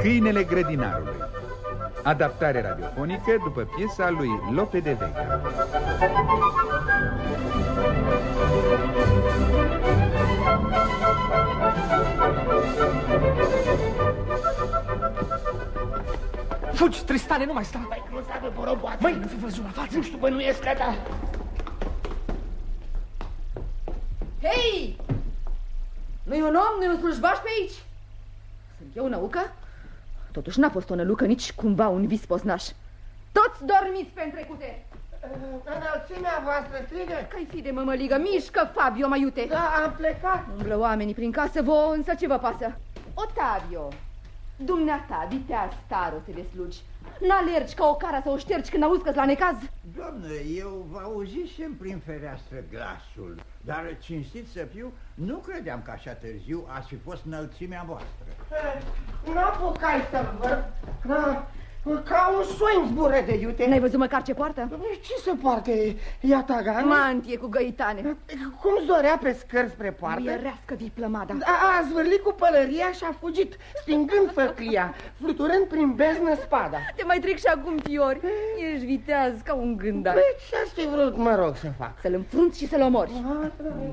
Câinele grădinarului. Adaptare radiofonică după piesa lui Lope de Vega Fugi, Tristane, nu mai sta Mai grozavă, boroboată Măi, nu fi văzut la față. Nu știu, bănuiesc că da Hei! Nu-i un om, nu-i un slujbaș pe aici? Sunt eu năucă? Totuși n-a fost o nălucă, nici cumva un vis poznaș Toți dormiți pe întrecute. Înălțimea voastră strigă Că-i fi de mămăligă, mișcă, Fabio, mai iute. Da, am plecat. Umblă oamenii prin casă, vouă însă ce vă pasă? Otavio, dumneata, viteaz starose de slugi N-alergi ca o cara să o ștergi când auzi că la necaz? Doamnă, eu vă auzisem prin fereastră glasul, dar cinstit să fiu, nu credeam că așa târziu ați fi fost înălțimea voastră. N-apucai să văd Da, Ca un soi în zbură de iute N-ai văzut măcar ce poartă? Ce se poartă? Ia tagan? Mantie cu găitane Cum zorea pe scări spre poartă? Muierească vii plămada A, a zvârlit cu pălăria și a fugit, stingând făclia, fluturând prin beznă spada. Te mai trec și acum fiori Ești viteaz ca un gândar Păi ce-ați fi vrut, mă rog, să fac? Să-l înfrunți și să-l omori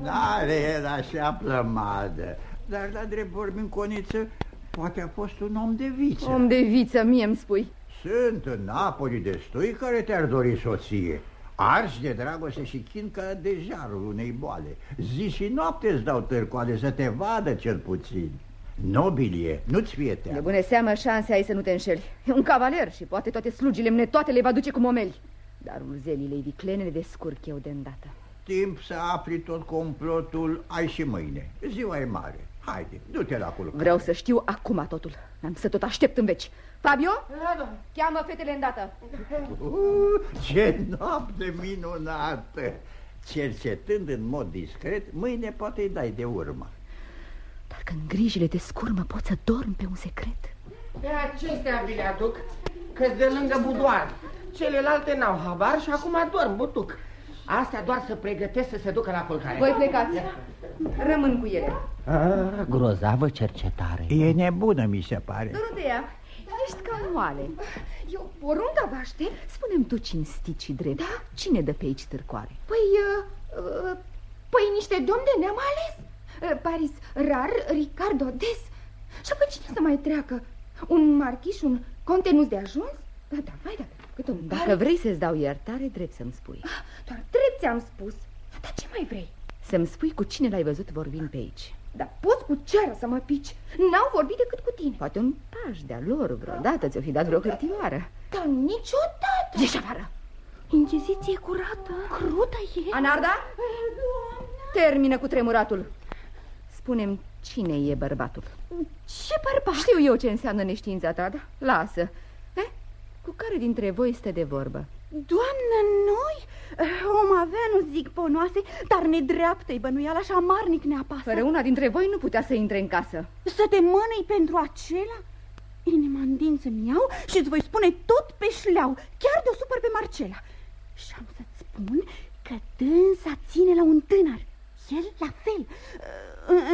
N-are el așa plămadă, dar la drept vorbind, Coniță, poate a fost un om de viță. Om de viță, mie îmi spui Sunt în Napoli destui care te-ar dori soție. Arși de dragoste și chin ca de jarul unei boale. Zi și noapte îți dau târcoale să te vadă cel puțin. Nobilie, nu-ți fie De teamă. bune seamă șanse ai să nu te înșeli E un cavaler și poate toate slugile mne toate le va duce cu momeli Dar urzelile viclene le descurc eu de îndată Timp să afli tot complotul ai și mâine. Ziua e mare. Haide, du-te la culcă. Vreau să știu acum totul Am să tot aștept în veci Fabio, Da, da. cheamă fetele îndată Uh, ce noapte minunată! Cercetând în mod discret, mâine poate îi dai de urmă. Dar când grijile te scurmă poți să dormi pe un secret Pe acestea vi le aduc, că de lângă budoar. Celelalte n-au habar și acum dorm butuc. Astea doar să pregătesc să se ducă la culcare. Voi plecați Rămân cu ele A, grozavă cercetare. E nebună, mi se pare. Dorotea, ești cam moale Eu porunca baște? Spune-mi tu cinstit și drept da? Cine dă pe aici târcoare? Păi, uh, uh, păi niște domni de ne-am ales uh, Paris rar, Ricardo des Și apoi cine să mai treacă? Un marchiș, un conte nu de ajuns? Da, da, vai, da, cât un Dacă vrei să-ți dau iertare, drept să-mi spui Doar drept ți-am spus Dar ce mai vrei? Să-mi spui cu cine l-ai văzut vorbind pe aici Dar poți cu ceara să mă pici. N-au vorbit decât cu tine. Poate un paș de-a lor vreodată ți-o fi dat vreo hârtioară. Dar niciodată. Ieși afară. Inchiziție curată. Crută e. Anarda? Termină cu tremuratul. Spune-mi cine e bărbatul. Ce bărbat? Știu eu ce înseamnă neștiința ta, da? Lasă. eh? Cu care dintre voi este de vorbă? Doamnă, noi om avea, nu zic ponoase, dar nedreaptă-i bănuiala și amarnic ne apasă. Fără una dintre voi nu putea să intre în casă Să te mânăi pentru acela? Inima în din să-mi iau și îți voi spune tot pe șleau, chiar de-o supăr pe Marcela. Și am să-ți spun că dânsa ține la un tânăr, el la fel.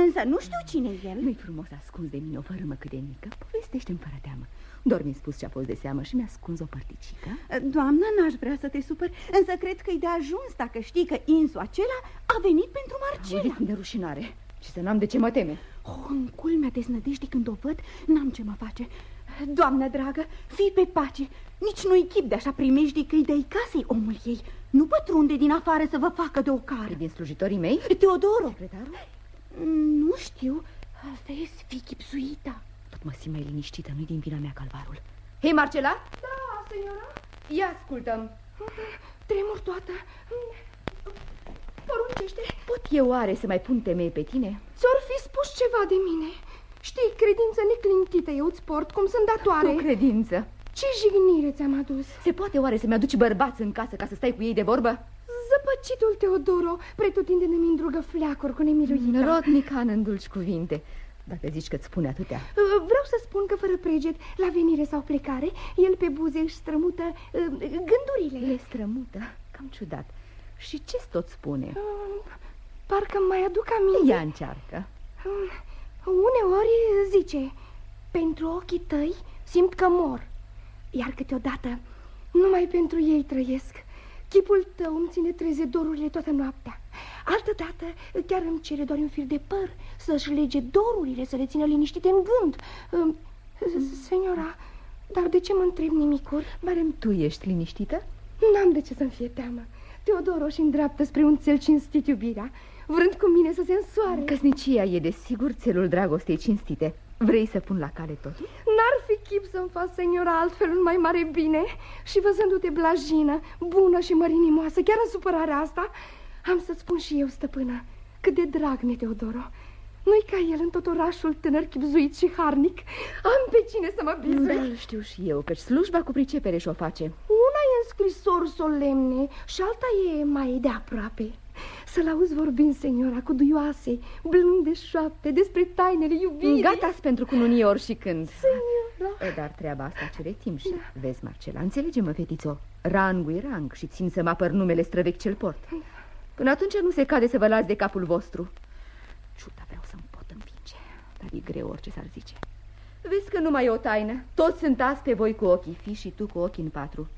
Însă nu știu cine e el. Nu-i frumos ascuns de mine o fărâmă cât de mică Povestește-mi fără teamă Doar mi-ai spus ce a fost de seamă și mi-a ascuns o părticică Doamnă, n-aș vrea să te supăr, însă cred că-i de ajuns dacă știi că insul acela a venit pentru Marcela. Auzi, de rușinare Și să n-am de ce mă teme Oh, în culmea deznădejdii când o văd, n-am ce mă face. Doamnă dragă, fii pe pace. Nici nu-i chip de așa primejdii că-i dai casei omul ei. Nu pătrunde din afară să vă facă de o cară. Din slujitorii mei? Teodoro. Secretarul? Nu știu. Vezi, fii chipsuita. Tot mă simt mai liniștită, nu-i din vina mea calvarul. Hei, Marcela? Da, senora Ia ascultăm. Tremur toată. Poruncește. Pot eu oare să mai pun temei pe tine? Ți-or fi spus ceva de mine. Știi, credință neclintită eu îți port cum sunt datoare. O credință. Ce jignire ți-am adus? Se poate oare să-mi aduci bărbați în casă ca să stai cu ei de vorbă? Zăpăcitul Teodoro Pretutindene-mi îndrugă fleacuri cu nemiluită Rotnica în îndulci cuvinte Dacă zici că-ți spune atâtea. Uh, Vreau să spun că fără preget, la venire sau plecare, el pe buze își strămută uh, gândurile. Le strămută. Cam ciudat. Și ce-ți tot spune? Uh, Parcă mai aduc aminte. Ia încearcă. Uh, Uneori zice, pentru ochii tăi simt că mor, iar câteodată numai pentru ei trăiesc. Chipul tău îmi ține trezedorurile toată noaptea. Altădată chiar îmi cere doar un fir de păr să-și lege dorurile, să le țină liniștite în gând. Uh, Seniora, dar de ce mă întreb nimicuri? Barem tu ești liniștită? N-am de ce să-mi fie teamă. Teodoro și îndreaptă spre un țel cinstit iubirea, vrând cu mine să se însoare. Căsnicia e de sigur țelul dragostei cinstite. Vrei să pun la cale totul? N-ar fi chip să-mi fac, seniora, altfel un mai mare bine. Și văzându-te blajină, bună și mărinimoasă, chiar în supărarea asta, am să-ți spun și eu, stăpână, cât de drag mi Teodoro. Nu-i ca el în tot orașul tânăr chipzuit și harnic. Am pe cine să mă bizuie. Da, știu și eu, căci slujba cu pricepere și-o face. Una e în scrisori solemne și alta e mai de aproape. Să-l auzi vorbind, seniora, cu duioase, blânde șoapte, despre tainele iubirii. gata pentru cununie ori și când. Seniora. E, dar treaba asta cere timp și... Vezi, Marcela, înțelege-mă, fetițo. Rangul e rang și țin să mă apăr numele străvechi cel port. Până atunci nu se cade să vă las de capul vostru. Ciuda, vreau să-mi pot învinge, dar e greu orice s-ar zice. Vezi că nu mai e o taină. Toți sunt azi pe voi cu ochii, fi și tu cu ochii în patru.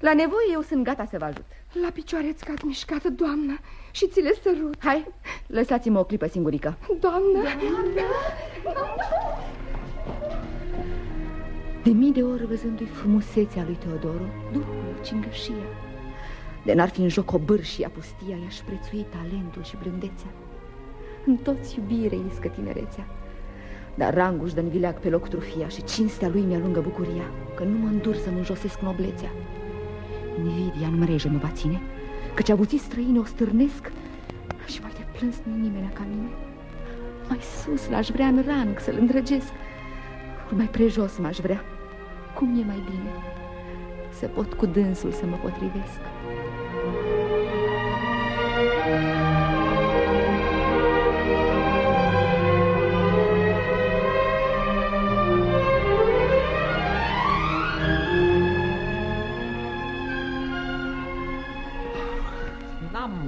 La nevoie eu sunt gata să vă ajut. La picioare îți cad mișcată, doamnă, și ți le sărut. Hai, lăsați-mă o clipă singurică. Doamnă, De mii de ori văzându-i frumusețea lui Teodoru, Duhul, cingășia. De n-ar fi în joc o bârșia pustia, i-aș prețui talentul și blândețea. În toți iubire iscă tinerețea. Dar rangul își dă vileag pe loc trufia și cinstea lui mi-alungă bucuria, că nu mă îndur să-mi înjosesc noblețea. Invidia în mreje mă va ține, căci avuții străine o stârnesc și mai de plâns nu nimeni ca mine. Mai sus l-aș vrea în rang să-l îndrăgesc, ori mai prejos m-aș vrea. Cum e mai bine să pot cu dânsul să mă potrivesc?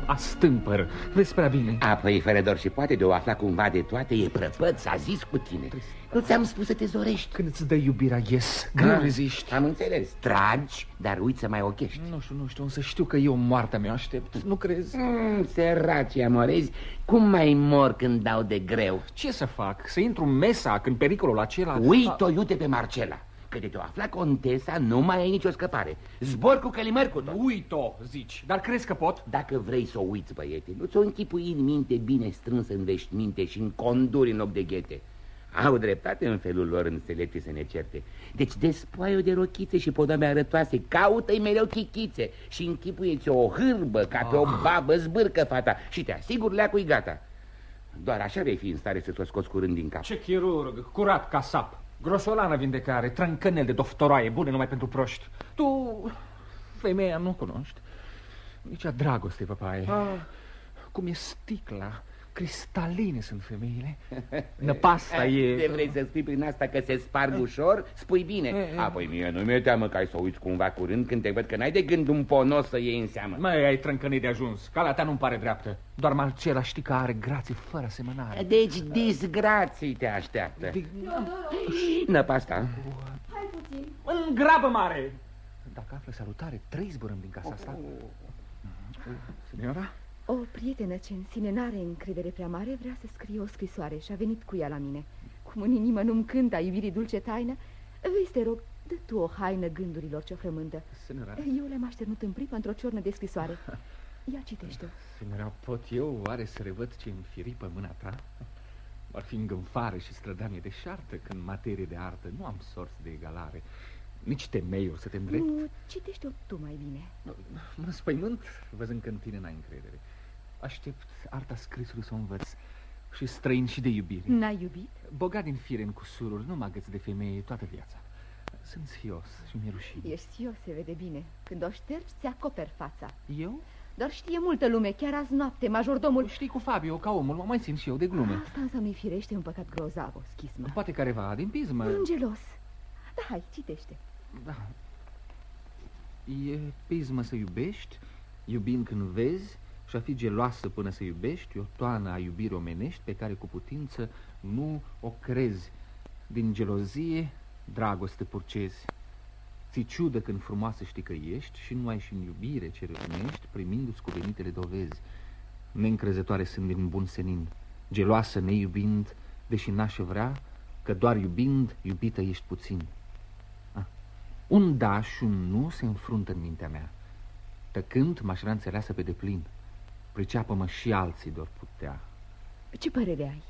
Astâmpăr. Vezi prea bine. Apoi, fără doar și poate de o afla cumva de toate, e prăpăt, s-a zis cu tine. Nu ți-am spus să te zorești. Când îți dă iubirea, yes, greu Ah, reziști. Am înțeles. Tragi, dar uiți să mai ochești. Nu știu, nu știu, însă știu că eu moartea mea aștept. Nu crezi? Mm, săraci amorezi, cum mai mor când dau de greu? Ce să fac? Să intru în mesa când pericolul acela... Uit-o, iute pe Marcela. Că de te-o afla contesa, nu mai ai nicio scăpare. Zbor cu călimări cu tot. Uit-o, zici. Dar crezi că pot? Dacă vrei să o uiți, băiete, nu ți-o închipui în minte bine strânsă în veșminte și în conduri în loc de ghete. Au dreptate în felul lor înțelepți să ne certe. Deci despoaiă de rochițe și podame arătoase, caută-i mereu chichițe și închipuieți o hârbă ca pe o babă zbârcă fata și te asigur leacul gata. Doar așa vei fi în stare să ți-o scoți curând din cap. Ce chirurg, curat ca sap. Grosolană vindecare, trâncănel de doftoroaie, bune numai pentru proști. Tu, femeia, nu cunoști. Nici a dragoste, păpaie. Ah. Cum e sticla, cristaline sunt femeile. Năpasta e... Ce vrei să spui prin asta că se sparg ușor? Spui bine. Apoi mie nu mi-e teamă că ai să uiți cumva curând când te văd că n-ai de gând un ponos să iei în seamă. Mai ai trâncănii de ajuns. Calea ta nu-mi pare dreaptă. Doar Marcela știi că are grație fără asemănare. Deci disgrații te așteaptă. Năpasta. În grabă mare! Dacă află salutare, trei zburăm din casa asta. Signora? O prietenă ce în sine n-are încredere prea mare vrea să scrie o scrisoare și a venit cu ea la mine. Cum în inimă nu-mi cântă a iubirii dulce taină, vezi, te rog, dă tu o haină gândurilor ce-o frământă. Signora? Eu le-am așternut în pripă într-o ciornă de scrisoare. Ia citește-o. Signora, pot eu oare să revăd ce înfiripă mâna ta? Ar fi îngânfare și strădanie de șartă când în materie de artă nu am sorți de egalare. Nici temeiuri să te îndrept. Nu, citește-o tu mai bine. Mă înspăimânt văzând că în tine n-ai încredere. Aștept arta scrisului să o învăț și străin și de iubire. N-ai iubit? Bogat din fire în cusururi, nu mă agăț de femeie toată viața. Sunt sfios și mi-e rușine. Ești eu, se vede bine. Când o ștergi, ți acoperi fața. Eu? Dar știe multă lume, chiar azi noapte, majordomul... Știi cu Fabio, ca omul, mă mai țin și eu de glume. Asta înseamnă firește un păcat grozav, o schismă. Poate careva din pismă. Un gelos. Da, hai, citește. Da. E pismă să iubești, iubind când vezi, și a fi geloasă până să iubești, o toană a iubirii omenești pe care cu putință nu o crezi. Din gelozie, dragoste purcezi. Ți ciudă când frumoasă știi că ești și nu ai și în iubire ce rănești, primindu-ți cuvenitele dovezi. Neîncrezătoare sunt din bun senin, geloasă neiubind, deși n-aș vrea, că doar iubind, iubită ești puțin. Ah. Un da și un nu se înfruntă în mintea mea. Tăcând, m-aș vrea înțeleasă pe deplin. Priceapă-mă și alții doar putea. Ce părere ai?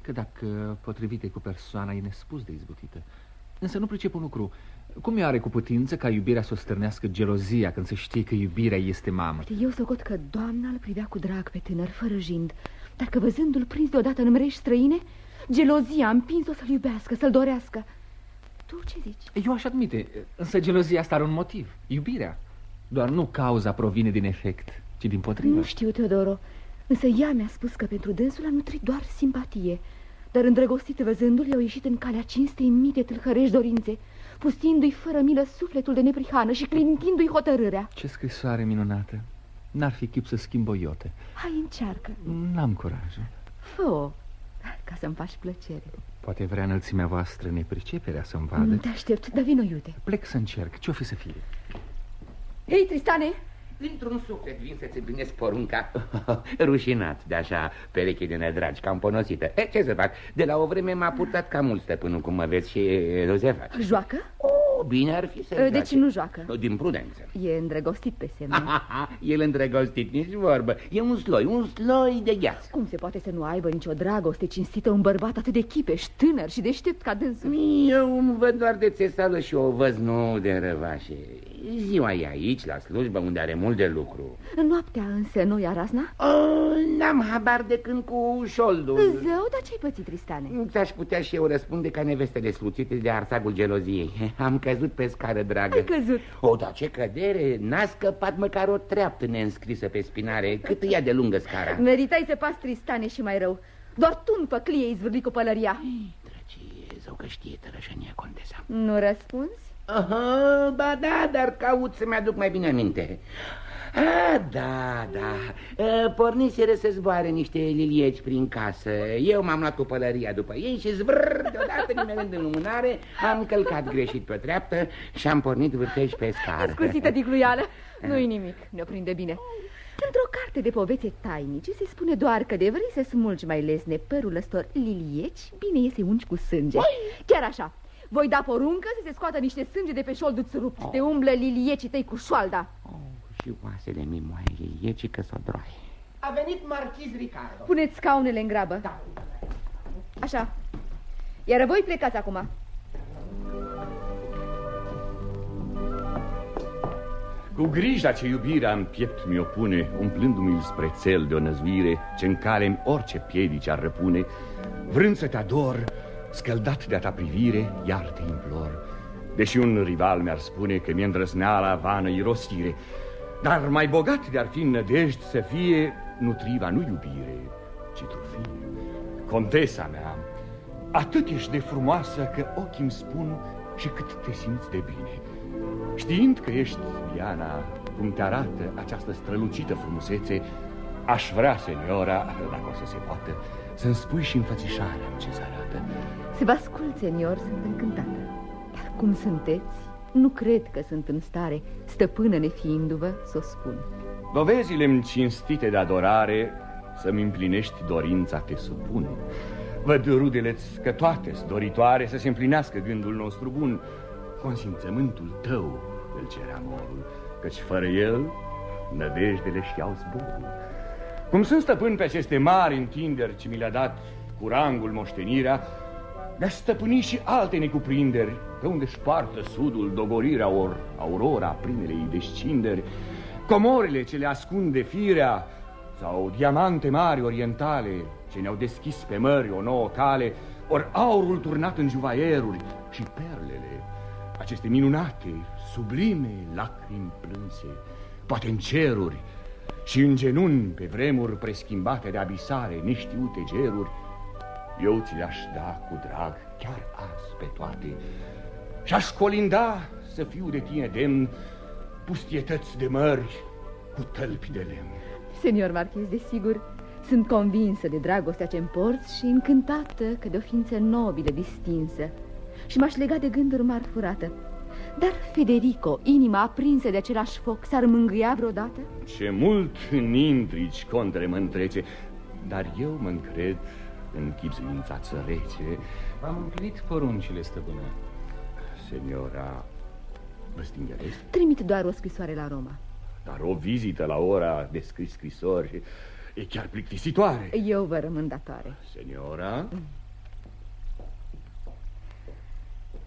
Că dacă potrivite cu persoana e nespus de izbutită. Însă nu pricep un lucru. Cum e are cu putință ca iubirea să o stârnească gelozia când se știe că iubirea este mamă? Eu socot că doamna îl privea cu drag pe tânăr, fără jind. Dar că văzându-l prins deodată în mrești străine, gelozia a împins-o să-l iubească, să-l dorească. Tu ce zici? Eu aș admite, însă gelozia asta are un motiv, iubirea. Doar nu cauza provine din efect, ci din potrivă. Nu știu, Teodoro, însă ea mi-a spus că pentru dânsul a nutrit doar simpatie. Dar îndrăgostit văzându-l, i-au ieșit în calea cinstei mii de tâlhărești dorințe, pustindu-i fără milă sufletul de neprihană și clintindu-i hotărârea. Ce scrisoare minunată! N-ar fi chip să schimb o iote. Hai, încearcă. N-am curajul. Fă-o, ca să-mi faci plăcere. Poate vrea înălțimea voastră nepriceperea să-mi vadă. Te aștept, dar vino iute. Plec să încerc. Ce-o fi să fie? Hei, Tristane, Dintr-un suflet vin să-ți împlinesc porunca Rușinat de așa pereche de nedragi, cam ponosită e, Ce să fac? De la o vreme m-a purtat cam mult stăpânul, cum mă vezi și nu se face joacă? O, bine ar fi să Deci joace. nu joacă. Din prudență E îndrăgostit pe semne. El îndrăgostit, nici vorbă E un sloi, un sloi de gheață Cum se poate să nu aibă nicio dragoste cinstită un bărbat atât de chipeș, tânăr și deștept ca dânsul? Eu îmi văd doar de țesală și o văz nu de răvașe Ziua e aici, la slujbă, unde are mult de lucru. În noaptea însă nu ia razna? oh, N-am habar de când cu șoldul Zău, dar ce-ai pățit, Tristane? Ți-aș putea și eu răspunde ca nevestele sluțite de arsagul geloziei. Am căzut pe scară, dragă. Ai căzut. O, da ce cădere, n-a scăpat măcar o treaptă neînscrisă pe spinare. Cât ia de lungă scara? Meritai să pas Tristane și mai rău. Doar tu în păclie ai zvârlit cu pălăria Drăgie, zău că știe tărășănia contesa Nu răspunzi? Aha, ba da, dar caut să-mi aduc mai bine aminte. Ah, da, da. A, Porniseră să zboare niște lilieci prin casă. Eu m-am luat cu pălăria după ei și zvrr, deodată nimerând în lumânare Am călcat greșit pe o treaptă și am pornit vârtej pe scară. Scusită ticluială Nu-i nimic, ne-o prinde bine. Într-o carte de poveste tainice se spune doar că de vrei să smulgi mai lesne părul ăstor lilieci, bine e să ungi cu sânge. Chiar așa. Voi da poruncă să se scoată niște sânge de pe șolduț rupt, te umblă liliecii tăi cu șoalda. oh, Și oasele mi moaie liliecii că s-o droaie A venit marchiz Ricardo. Puneți scaunele în grabă. Da. Așa. Iar voi plecați acum. Cu grija ce iubirea în piept mi-o pune, umplându-mi spre cel de o năzuire, ce în cale orice piedici ar răpune, vrând să te ador, scăldat de-a ta privire, iar te implor. Deși un rival mi-ar spune că mi-e îndrăzneala vană irosire, dar mai bogat de-ar fi în nădejde să fie nutriva nu iubire, ci trufie. Contesa mea, atât ești de frumoasă că ochii îmi spun și cât te simți de bine. Știind că ești Diana, cum te arată această strălucită frumusețe, aș vrea, seniora, dacă o să se poată, să-mi spui și înfățișarea ce se arată. Se vă ascult, senior, sunt încântată. Dar cum sunteți? Nu cred că sunt în stare, stăpână nefiindu-vă, să o spun. Dovezile-mi cinstite de adorare să-mi împlinești dorința te supun. Văd rudele că toate doritoare să se împlinească gândul nostru bun. Consimțământul tău îl cerea morul, căci fără el nădejdele știau zborul. Cum sunt stăpân pe aceste mari întinderi ce mi le-a dat cu rangul moștenirea, de-a stăpâni și alte necuprinderi, pe unde își poartă sudul dogorirea or aurora primelei descinderi, comorile ce le ascunde firea, sau diamante mari orientale ce ne-au deschis pe mări o nouă cale, ori aurul turnat în juvaieruri și perlele, aceste minunate, sublime lacrimi plânse, poate în ceruri, Și în genuni, pe vremuri preschimbate de abisare, neștiute geruri, eu ți le-aș da cu drag, chiar azi pe toate, și-aș colinda să fiu de tine demn pustietăți de mări cu tălpi de lemn. Senior Marchez, desigur, sunt convinsă de dragostea ce împorți și încântată că de o ființă nobilă, distinsă. Și m-aș lega de gânduri mari furată. Dar Federico, inima aprinsă de același foc, s-ar mângâia vreodată? Ce mult în intrici contre mă întrece, dar eu mă încred în chipzuința țărece. V-am împlinit poruncile, stăpână. Seniora, vă stingeresc? Trimit doar o scrisoare la Roma. Dar o vizită la ora de scris scrisori e chiar plictisitoare. Eu vă rămân datoare. Seniora?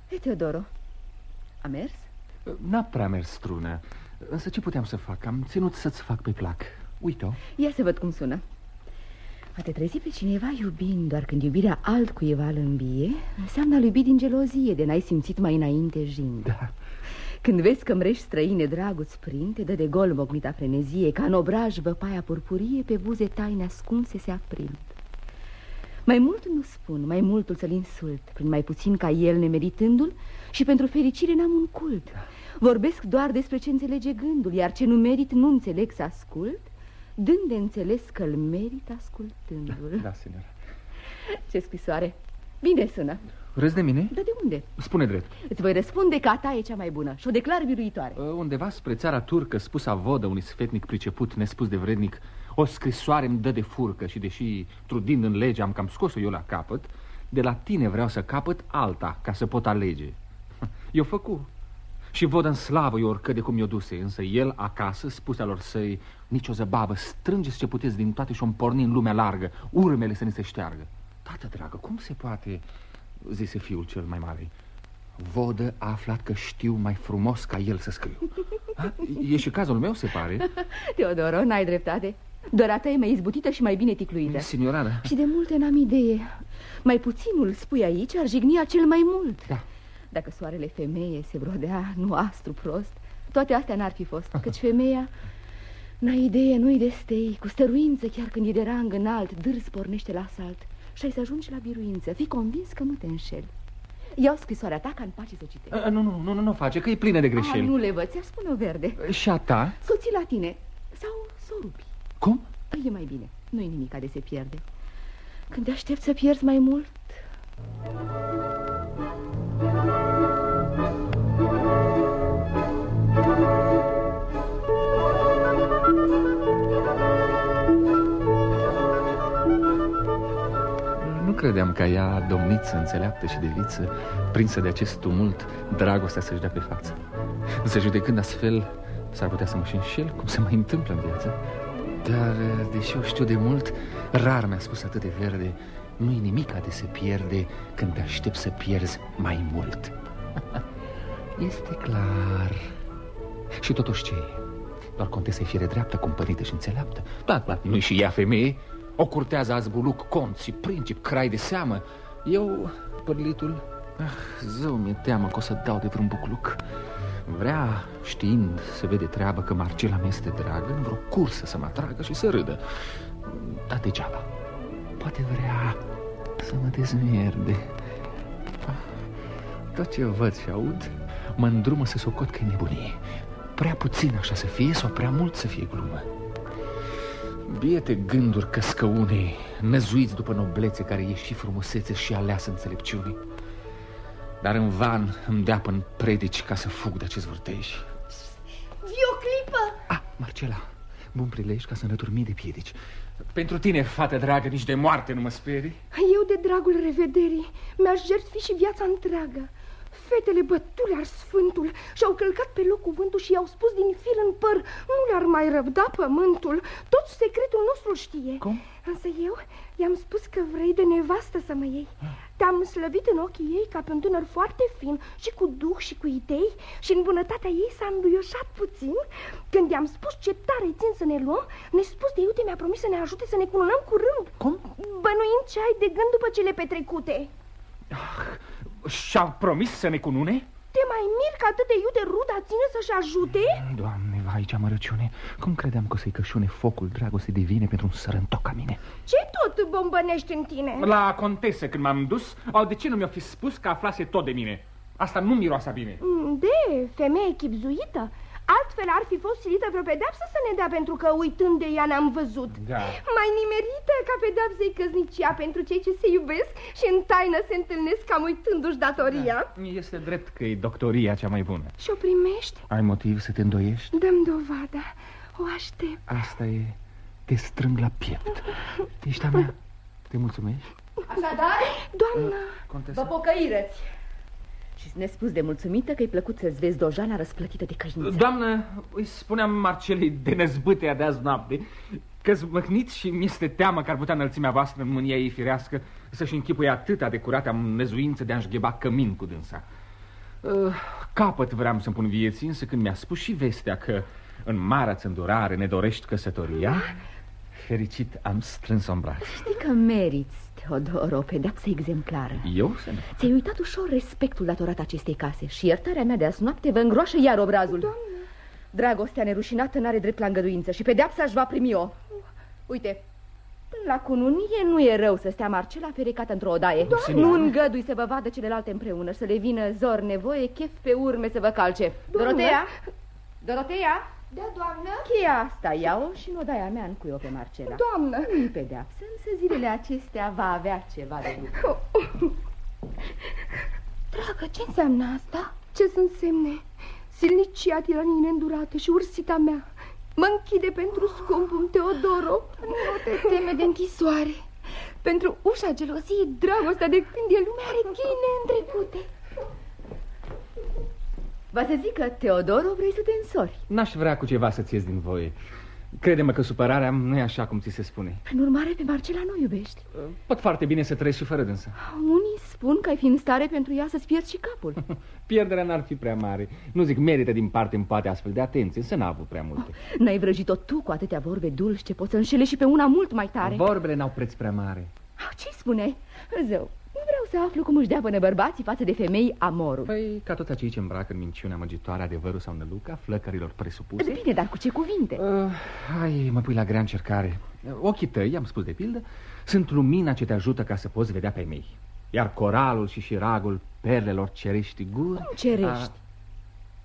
E, Teodoro, a mers? N-a prea mers strună, însă ce puteam să fac? Am ținut să-ți fac pe plac. Uite-o. Ia să văd cum sună. A te trezi pe cineva iubind doar când iubirea altcuiva îl îmbie? Înseamnă a iubi din gelozie, de n-ai simțit mai înainte jind. Da. Când vezi că mrești străine dragul prind, Te dă de gol mocnita frenezie Ca în obraj văpaia purpurie Pe buze taine ascunse se aprind. Mai mult nu spun, mai multul să-l insult Prin mai puțin ca el nemeritându-l Și pentru fericire n-am un cult. Vorbesc doar despre ce înțelege gândul Iar ce nu merit nu înțeleg să ascult Dând de înțeles că-l merit ascultându-l Da, senora. Ce scrisoare Bine sună Râzi de mine? Dar de unde? Spune drept. Îți voi răspunde că a ta e cea mai bună și o declar biruitoare Uh, Undeva spre țara turcă, spusă vodă unui sfetnic priceput, nespus de vrednic, o scrisoare îmi dă de furcă și deși, trudind în lege, am cam scos-o eu la capăt, de la tine vreau să capăt alta, ca să pot alege. Eu făcu. Și văd în slavă i oricât de cum i-o duse, însă el acasă, spuse alor săi, nicio zăbavă, strângeți ce puteți din toate și o porni în lumea largă, urmele să ni se șteargă. Tată dragă, cum se poate, zise fiul cel mai mare, Vodă a aflat că știu mai frumos ca el să scriu. Ha? E și cazul meu, se pare. Teodoro, n-ai dreptate Doar a ta e mai izbutită și mai bine ticluită Signorana. Și de multe n-am idee Mai puținul spui aici ar jignia cel mai mult Da. Dacă soarele femeie se brodea, nu astru prost Toate astea n-ar fi fost Căci femeia N-ai idee, nu-i de stei. Cu stăruință, chiar când e de rang înalt Dârs pornește la asalt Și ai să ajungi la biruință. Fii convins că nu te înșeli. Iau scrisoarea ta ca în pace să citești. A, Nu, nu, nu, nu, nu face, că e plină de A, greșeli. nu le văd, ți spune o verde. Și a ta? Să o ții la tine Sau să o rupi? Cum? E mai bine, nu-i nimic de se pierde. Când te aștept să pierzi mai mult Nu credeam ca ea, domniță, înțeleaptă și de viță, prinsă de acest tumult, dragostea să-și dea pe față. Însă judecând astfel, s-ar putea să mă și înșel, cum se mai întâmplă în viață. Dar, deși o știu de mult, rar mi-a spus atât de verde, nu-i nimic de se pierde când te aștept să pierzi mai mult. Este clar. Și totuși ce e? Doar contesa fire dreaptă, cumpănită și înțeleaptă. Da, da, nu și ea femeie. O curtează azi buluc, conți, princip, crai de seamă. Eu, părlitul, ah, zău mi-e teamă că o să dau de vreun bucluc. Vrea, știind, să vede treabă că Marcela mi este dragă, în vreo cursă să mă atragă și să râdă. Dar degeaba. Poate vrea să mă dezmierde. Ah, Tot ce eu văd și aud mă îndrumă să socot că e nebunie. Prea puțin așa să fie sau prea mult să fie glumă. Biete gânduri căscăune, năzuiți după noblețe care e și frumusețe și aleasă înțelepciune. Dar în van îmi dea în predici ca să fug de acest vârtej. Vii o clipă! Ah, Marcela, bun prilej ca să înlături mii de piedici. Pentru tine, fată dragă, nici de moarte nu mă sperii. Eu de dragul revederii mi-aș jertfi și viața întreagă. Fetele bătule ar sfântul și-au călcat pe loc cuvântul și i-au spus din fir în păr Nu le-ar mai răbda pământul, tot secretul nostru știe Cum? Însă eu i-am spus că vrei de nevastă să mă iei Te-am slăvit în ochii ei ca pe un tânăr foarte fin și cu duh și cu idei Și în bunătatea ei s-a înduioșat puțin Când i-am spus ce tare țin să ne luăm Nespus de iute mi-a promis să ne ajute să ne cununăm curând Cum? Bănuind ce ai de gând după cele petrecute Și-au promis să ne cunune? Te mai mir că atât de iute ruda ține să-și ajute? Doamne, cineva aici amărăciune? Cum credeam că o să-i cășune focul dragostei de vine pentru un sărăntoc ca mine? Ce tot bombănești în tine? La contesă când m-am dus Au de ce nu mi-o fi spus că aflase tot de mine? Asta nu miroasa bine. Mm, De, femeie chipzuită Altfel ar fi fost silită vreo pedeapsă să ne dea pentru că uitând de ea n-am văzut Da. Mai nimerită ca pedeapsă-i căznicia pentru cei ce se iubesc și în taină se întâlnesc cam uitându-și datoria Este drept că e doctoria cea mai bună Și o primești? Ai motiv să te îndoiești? Dăm dovada, o aștept Asta e... Te strâng la piept Ești a mea? Te mulțumești? Așadar, Doamnă, Contesă? vă pocăirăți. Și nespus de mulțumită că-i plăcut să-ți vezi dojana răsplătită de căjniță. Doamnă, îi spuneam Marcelei de năzbâtea de azi noapte că zmăhniți și mi-este teamă că ar putea înălțimea voastră în mânia ei firească să-și închipuie atâta de curată năzuință de a-și gheba cămin cu dânsa. Uh, Capăt vreau să-mi pun vieții, însă când mi-a spus și vestea că în marea îndurare ne dorești căsătoria, fericit am strâns-o în braț. Știi că meriți, Teodoro, o pedeapsă exemplară. Eu să Ți-ai uitat ușor respectul datorat acestei case și iertarea mea de azi noapte vă îngroașă iar obrazul. Doamne. Dragostea nerușinată n-are drept la îngăduință și pedeapsa își va primi-o. Uite, până la cununie nu e rău să stea Marcela ferecată într-o odaie. Doamne. Nu îngădui să vă vadă celelalte împreună, să le vină zor nevoie, chef pe urme să vă calce. Doamnă. Dorotea? Dorotea? Da, doamnă Cheia asta iau și în odaia mea încui-o pe Marcela. Doamnă Nu-i pedeapsă, însă zilele acestea va avea ceva de lucru. Dragă, ce înseamnă asta? Ce sunt semne? Silnicia tiranii neîndurate și ursita mea Mă închide pentru scumpul Teodoro Nu te teme de închisoare Pentru ușa geloziei, dragostea de când e lumea are ghine întrecute Va să zic că, Teodoro, vrei să te însori. N-aș vrea cu ceva să-ți ies din voie Crede-mă că supărarea nu e așa cum ți se spune Prin urmare, pe Marcela nu iubești. Pot foarte bine să trăiesc și fără dânsă Unii spun că ai fi în stare pentru ea să-ți pierzi și capul. Pierderea n-ar fi prea mare Nu zic merită din parte în parte astfel de atenție Însă n-a avut prea multe N-ai vrăjit-o tu cu atâtea vorbe dulci ce poți să înșele și pe una mult mai tare. Vorbele n-au preț prea mare Ah, Ce-i spune? Zău, nu vreau să aflu cum își dea până bărbații față de femei amorul. Păi, ca toți acei ce îmbracă în minciunea măgitoare adevărul sau năluca Flăcărilor presupuse Bine, dar cu ce cuvinte? Uh, hai, mă pui la grea încercare Ochii tăi, i-am spus de pildă Sunt lumina ce te ajută ca să poți vedea pe mei Iar coralul și șiragul perlelor cerești guri Cum cerești? A...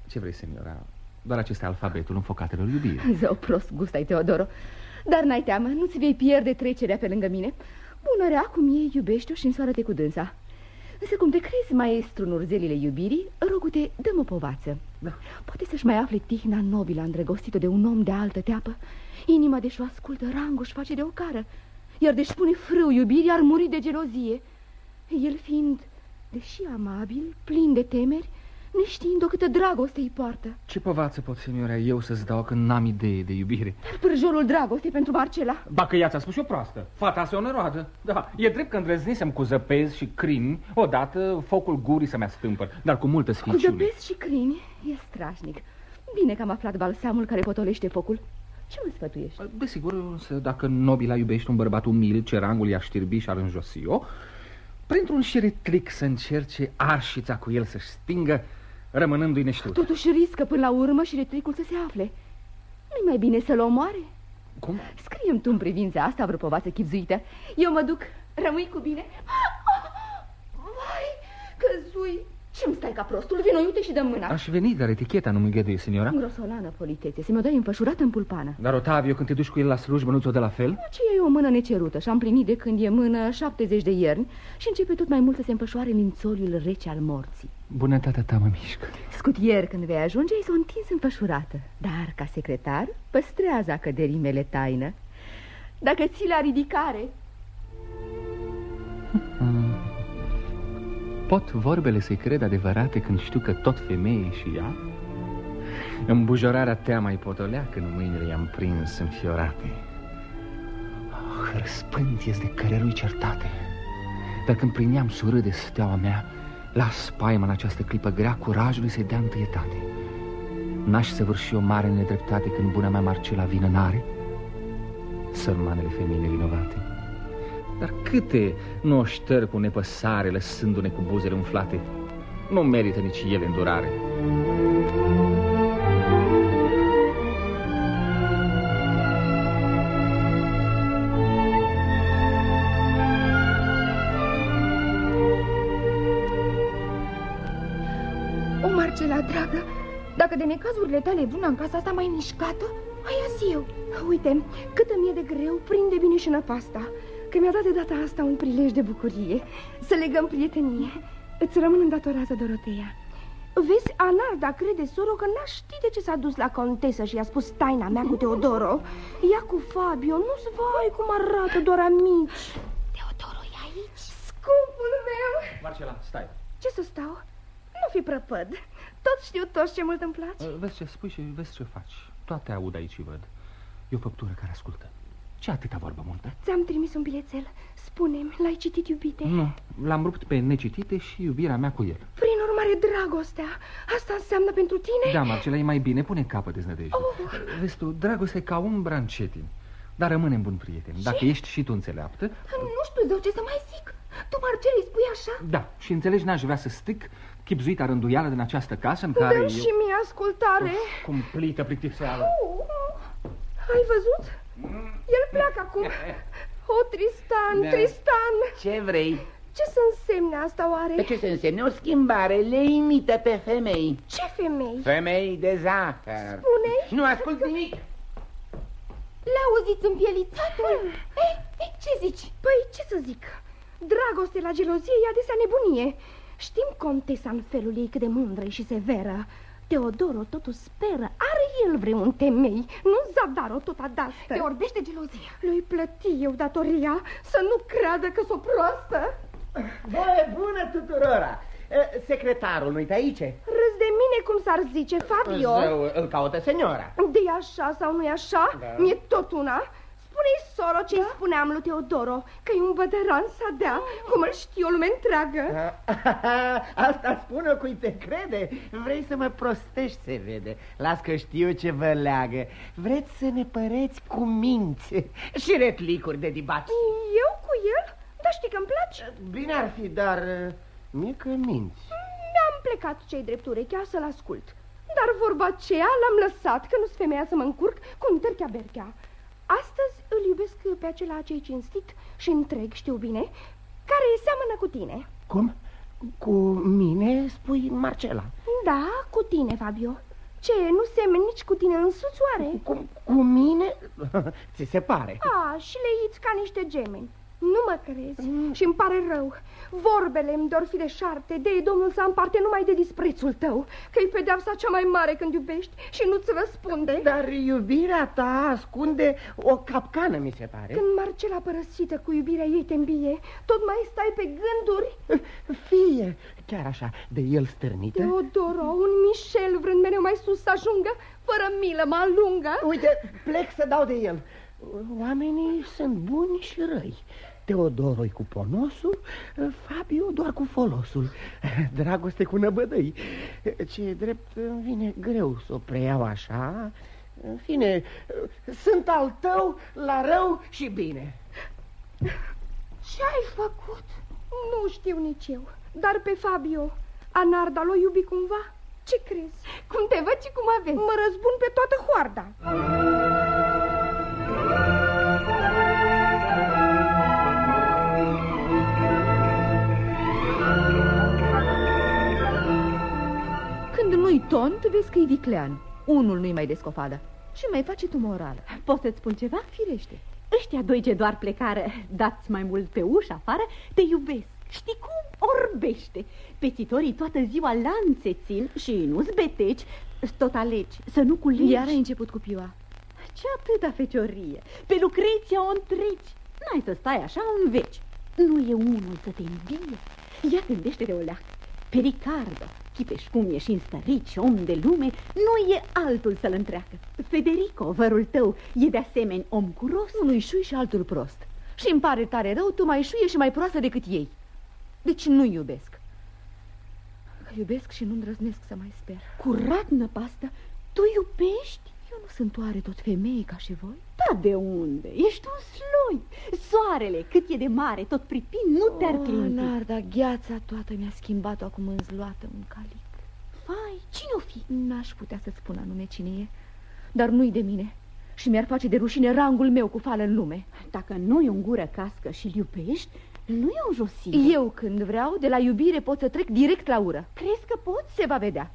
Ce vrei, seniora? Doar acesta e alfabetul înfocatelor iubire Zău, prost gust ai, Teodoro. Dar n-ai teamă, nu-ți vei pierde trecerea pe lângă mine. Bună rea cum e, iubește-o și însoară-te cu dânsa. Însă cum te crezi maestru în urzelile iubirii, rogu-te, dă-mă povață. Da. Poate să-și mai afle tihna nobilă îndrăgostită de un om de altă teapă. Inima de-și o ascultă, rangul își face de ocară. Iar de-și pune frâu iubirii, ar muri de gelozie. El fiind, deși amabil, plin de temeri, neștiind o câtă dragoste îi poartă. Ce povață pot, seniora, eu să-ți dau când n-am idee de iubire? Pârjorul dragostei pentru Marcela. Dacă ea ți-a spus și o proastă Fata asta e oneroadă Da, e drept că îndrăznisem cu zăpezi și crini Odată focul gurii să-mi astâmpăr Dar cu multă Cu sfințiune zăpezi și crini e strașnic. Bine că am aflat balsamul care potolește focul. Ce mă sfătuiești? Desigur, însă dacă nobila iubește un bărbat umil ce rangul i-a știrbi și ar înjosi o Printr-un șiritric să încerce arșița cu el să-și stingă Rămânându-i neștiut Totuși riscă până la urmă și retricul să se afle. Nu-i mai bine să-l omoare? Cum? Scrie-mi tu în privința asta vreo povață chipzuită. Eu mă duc. Rămâi cu bine? Vai, căzui. Ce-mi stai ca prostul? Vino iute și dă mâna. Aș veni, dar eticheta nu mi îngăduie, seniora Grosolană politețe, să mi-o dai înfășurată în pulpană. Dar, Otavio, când te duci cu el la slujbă, nu ți-o dă la fel? Aceea e o mână necerută și am primit de când e mână 70 de ierni și începe tot mai mult să se împășoare lințoliul rece al morții. Bunătatea ta mă mișcă Scutier, când vei ajunge, ai s-o întins înfășurată. Dar, ca secretar, păstrează căderii mele taină. Dacă ții la ridicare, Pot vorbele să-i cred adevărate când știu că tot femeie e și ea? Îmbujorarea tea mai potolea când mâinile i-am prins înfiorate oh, Răspântiesc de cărerui certate Dar când prin ea surâde steaua mea La spaima în această clipă grea curajului să-i dea întâietate N-aș săvârși o mare nedreptate când buna mea Marcela vină n-are? Sărmanele femei nevinovate dar câte nu o șterg cu nepăsare, lăsându-ne cu buzele umflate? Nu merită nici ele îndurare. O, Marcela, dragă, dacă de necazurile tale e în casa asta mai mișcată, ai azi eu. Uite, cât îmi e de greu, prinde bine și năpasta. asta că mi-a dat de data asta un prilej de bucurie, să legăm prietenie. Îți rămân îndatorată, Doroteea. Vezi, Anarda crede, soro, că n-aș ști de ce s-a dus la contesă și i-a spus taina mea cu Teodoro. Ea cu Fabio, nu-ți vai cum arată doar amici. Teodoro e aici? Scumpul meu! Marcela, stai. Ce să stau? Nu fi prăpăd. Tot știu toți ce mult îmi place. Uh, Vezi ce spui și vezi ce faci. Toate aud aici și văd. E o făptură care ascultă. Ce atâta vorbă multă? Ți-am trimis un bilețel. Spune-mi, l-ai citit, iubite? Nu, l-am rupt pe necitite și iubirea mea cu el. Prin urmare, dragostea. Asta înseamnă pentru tine? Da, Marcela, e mai bine, pune capăt deznădejde. Oh. Vezi tu, dragostea e ca un brancetin. Dar rămânem buni prieteni. Dacă ești și tu înțeleaptă... Nu știu, zău, ce să mai zic. Tu, Marcel, îi spui așa? Da, și înțelegi, n-aș vrea să stric chipzuita rânduială din această casă în care Dăm eu... și mie ascultare. Uf, cumplită plictiseală. Oh, ai văzut? El pleacă acum. O, Tristan, Da. Tristan. Ce vrei? Ce să însemne asta oare? Pe ce se însemne? O schimbare, le imită pe femei. Ce femei? Femei de zahăr. Spune-i? Nu ascult nimic. Le-auziți împielițatul? Ei, ei, ce zici? Păi, ce să zic? Dragoste la gelozie e adesea nebunie. Știm contesa în felul ei cât de mândră și severă. Teodoro totul speră, are el vreun temei, nu Zadaro tot adastă. Te orbește gelozia. Lui plăti eu datoria să nu creadă că s-o proastă. Voie bună tuturora! E, Secretarul nu-i pe aici? Râs de mine cum s-ar zice, Fabio. Zău, îl caută seniora. de așa sau nu-i așa, Da. mi-e tot una. Spune-i, soro, ce-i spuneam lui Teodoro, că e un bădăran să dea, cum îl știu o lume întreagă. Asta spune cui te crede. Vrei să mă prostești, se vede. Las că știu ce vă leagă. Vreți să ne păreți cu minți și replicuri de dibaci. Eu cu el? Dar știi că îmi place? Bine ar fi, dar uh, mie că minți. Mi-am plecat cei drept urechea să-l ascult. Dar vorba aceea l-am lăsat, că nu-s femeia să mă încurc cu un berchea Astăzi îl iubesc pe acela ce cinstit și întreg, știu bine, care seamănă cu tine. Cum? Cu mine, spui Marcela. Da, cu tine, Fabio. Ce, nu semeni nici cu tine însuți, oare? Cu, cu mine? Ți se pare? A, și leiți ca niște gemeni. Nu mă crezi și îmi pare rău. Vorbele îmi dor fi de șarte, de Domnul să am parte numai de disprețul tău, că e pedeapsa cea mai mare când iubești și nu-ți răspunde. Dar iubirea ta ascunde o capcană, mi se pare. Când Marcela părăsită cu iubirea ei te îmbie, tot mai stai pe gânduri? Fie, chiar așa, de el stârnită. Teodoro, un Michel vrând mereu mai sus să ajungă, fără milă mă alungă. Uite, plec să dau de el. Oamenii sunt buni și răi. Teodoro cu ponosul, Fabio doar cu folosul. Dragoste cu năbădăi. Ce e drept, îmi vine greu să o preiau așa. În fine, sunt al tău la rău și bine. Ce ai făcut? Nu știu nici eu, dar pe Fabio, Anarda l-o iubi cumva? Ce crezi? Cum te văd și cum aveți? Mă răzbun pe toată hoarda. Tont, vezi că-i viclean. Unul nu-i mai descofadă. Și mai face tu morală. Poți să-ți spun ceva? Firește. Ăștia doi ce doar plecare, dați mai mult pe ușă afară, te iubesc. Știi cum orbește? Pețitorii toată ziua lanțe țin și nu-ți beteci, tot alegi, să nu culegi. Iar ai început cu piua. Ce atâta feciorie! Pe Lucreția o întreci. N-ai să stai așa în veci. Nu e unul să te îmbie. Ia gândește-te o leacă. Pe Ricardo, chipeș cum e și înstărit și om de lume, nu e altul să-l întreacă. Federico, vărul tău, e de asemenea om cu rost. Unul șui și altul prost. Și îmi pare tare rău, tu mai șuie și mai proastă decât ei. Deci nu iubesc. Că iubesc și nu îndrăznesc să mai sper. Curat, năpastă, tu iubești? Eu nu sunt oare tot femei ca și voi? Da, de unde? Ești un sloi. Soarele, cât e de mare, tot pripin, nu te-ar Oh, clinti. Narda, gheața toată mi-a schimbat-o acum înzluată un calic. Vai, cine o fi? N-aș putea să spun anume cine e, dar nu-i de mine. Și mi-ar face de rușine rangul meu cu fală în lume. Dacă nu-i un gură cască și-l iubești, nu e o josire. Eu, când vreau, de la iubire pot să trec direct la ură. Crezi că poți? Se va vedea.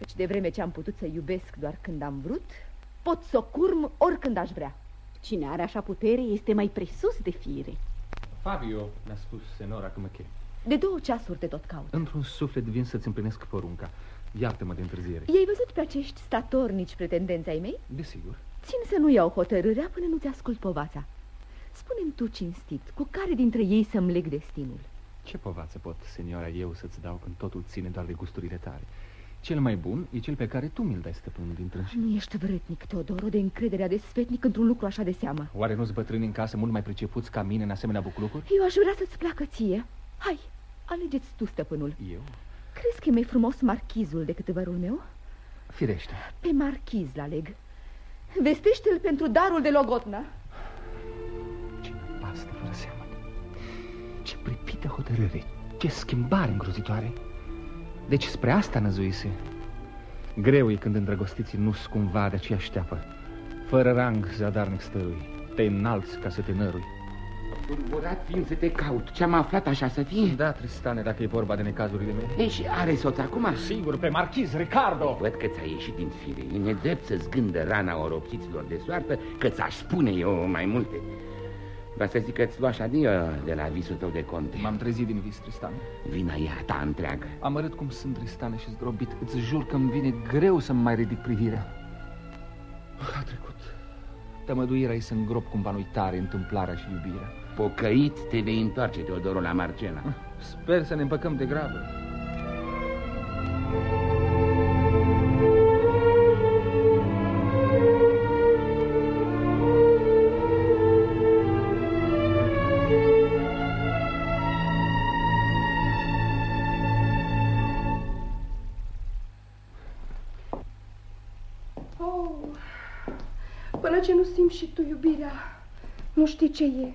Căci de vreme ce am putut să iubesc doar când am vrut, pot să o curm oricând aș vrea. Cine are așa putere este mai presus de fire. Fabio, mi-a spus Senora că mă chem. De două ceasuri te tot caut. Într-un suflet vin să-ți împlinesc porunca. Iartă-mă de întârziere. I-ai văzut pe acești statornici pretendenți ai mei? Desigur. Țin să nu iau hotărârea până nu-ți ascult povața. Spune-mi tu cinstit, cu care dintre ei să-mi leg destinul? Ce povață pot, seniora, eu să-ți dau când totul ține doar de gusturile tale? Cel mai bun e cel pe care tu mi-l dai stăpânul din trânși. Nu ești vrednic, Teodoro, de încrederea de sfetnic într-un lucru așa de seamă. Oare nu-ți bătrâni în casă mult mai pricepuți ca mine în asemenea buclucuri? Eu aș vrea să-ți placă ție. Hai, alegeți tu stăpânul. Eu? Crezi că e mai frumos marchizul decât vărul meu? Firește. Pe marchiz l-aleg. Vestește-l pentru darul de logotna. Ce pastă fără seamă. Ce pripită hotărâre. Ce schimbare îngrozitoare. Deci spre asta năzuise. Greu e când îndrăgostiții nu-s cumva de aceeași teapă. Fără rang zadarnic stărui. Te înalți ca să te nărui. Turburat fiind să te caut. Ce-am aflat așa să fie? Da, Tristane, dacă e vorba de necazurile mele. Ei, și are soț acum? Sigur, pe marchiz, Ricardo! Văd că ți-a ieșit din fire. E nedrept să zgândă rana oropsiților de soartă, că ți-aș spune eu mai multe. Va să zic că-ți lua adio de la visul tău de conte. M-am trezit din vis, Tristane. Vina e a ta întreagă. Amărât cum sunt, Tristane, și zdrobit. Îți jur că îmi vine greu să-mi mai ridic privirea. A trecut. Tămăduirea e să îngrop cumva în uitare întâmplarea și iubirea. Pocăit te vei întoarce, Teodoro, la Marcela. Sper să ne împăcăm de grabă. Ce e.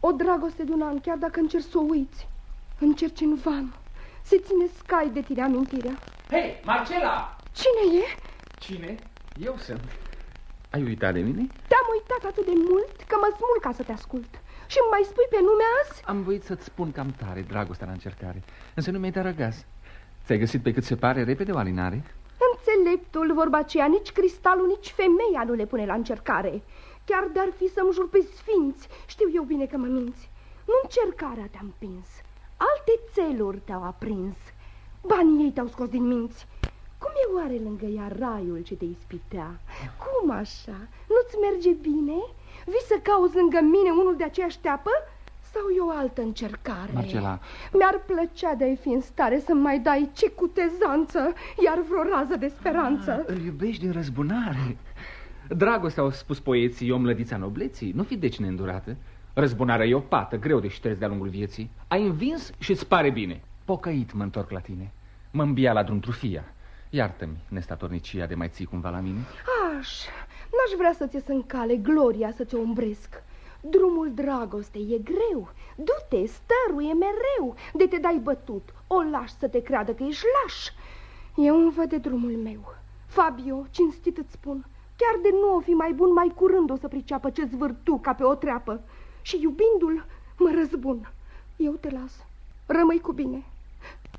O dragoste de un an, chiar dacă încerci să o uiți, încerci în van. Se ține scai de tine amintirea. Hei, Marcela! Cine e? Cine? Eu sunt. Ai uitat de mine? Te-am uitat atât de mult că mă smul ca să te ascult. Și îmi mai spui pe nume azi? Am voit să-ți spun cam tare dragostea la încercare, însă nu mi-ai dat răgaz. Ți-ai găsit pe cât se pare repede o alinare? Înțeleptul, vorba aceea, nici cristalul, nici femeia nu le pune la încercare. Chiar de-ar fi să-mi jur pe sfinți, știu eu bine că mă minți. Nu încercarea te-a împins, alte țeluri te-au aprins. Banii ei te-au scos din minți. Cum e oare lângă ea raiul ce te ispitea? Cum așa? Nu-ți merge bine? Vii să cauți lângă mine unul de aceeași teapă? Sau e o altă încercare? Marcela. Mi-ar plăcea de a fi în stare să mai dai ce cutezanță, iar vreo rază de speranță. Îl iubești din răzbunare. Dragostea, au spus poeții, e o mlădița nobleții. Nu fi deci neîndurată. Răzbunarea e o pată, greu de șters de-a lungul vieții. Ai învins și îți pare bine. Pocăit mă întorc la tine. Mă îmbia la drum trufia. Iartă-mi nestatornicia de mai ții cumva la mine. Aș, n-aș vrea să ți ies în cale gloria să ți-o umbresc. Drumul dragostei e greu. Du-te, stăruie mereu. De te dai bătut, o lași să te creadă că ești laș. Eu îmi văd de drumul meu. Fabio, cinstit îți spun, chiar de nu o fi mai bun, mai curând o să priceapă ce zvârtu ca pe o treapă. Și iubindu-l, mă răzbun. Eu te las. Rămâi cu bine.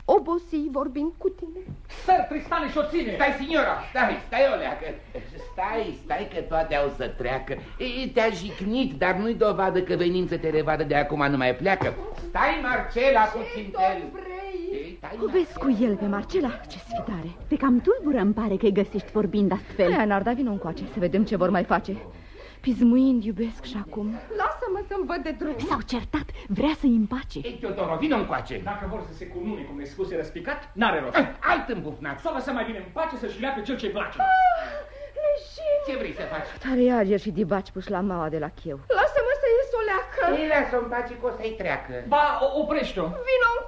Obosi vorbind cu tine. Săr, Tristane și o ține! Stai, signora, stai, stai o leacă. Stai, stai că toate au să treacă. E, te-a jicnit, dar nu-i dovadă că venim să te revadă de acum nu mai pleacă. Stai, Marcela, puțin tel. Ei, stai, O vezi cu el pe Marcela? Ce sfidare! Pe cam tulbură îmi pare că-i găsești vorbind astfel. Leonarda, vină încoace să vedem ce vor mai face. Pismuind iubesc și acum. Lasă-mă să-mi văd de drum. S-au certat, vrea să-i împace. Ei, Teodoro, vină încoace. Dacă vor să se cunune, cum ne spuse răspicat, n-are rost. Eh, Alt îmbufnat. Să o lăsăm mai bine în pace să-și leacă cel ce-i place. Leșin, Ce vrei să faci? Tare ager și dibaci puși la maua de la cheu. lasă-mă să ies o leacă. Ei, lasă-o în pace că o să-i treacă. Ba, o- oprește-o. Vino încoace, dragul meu.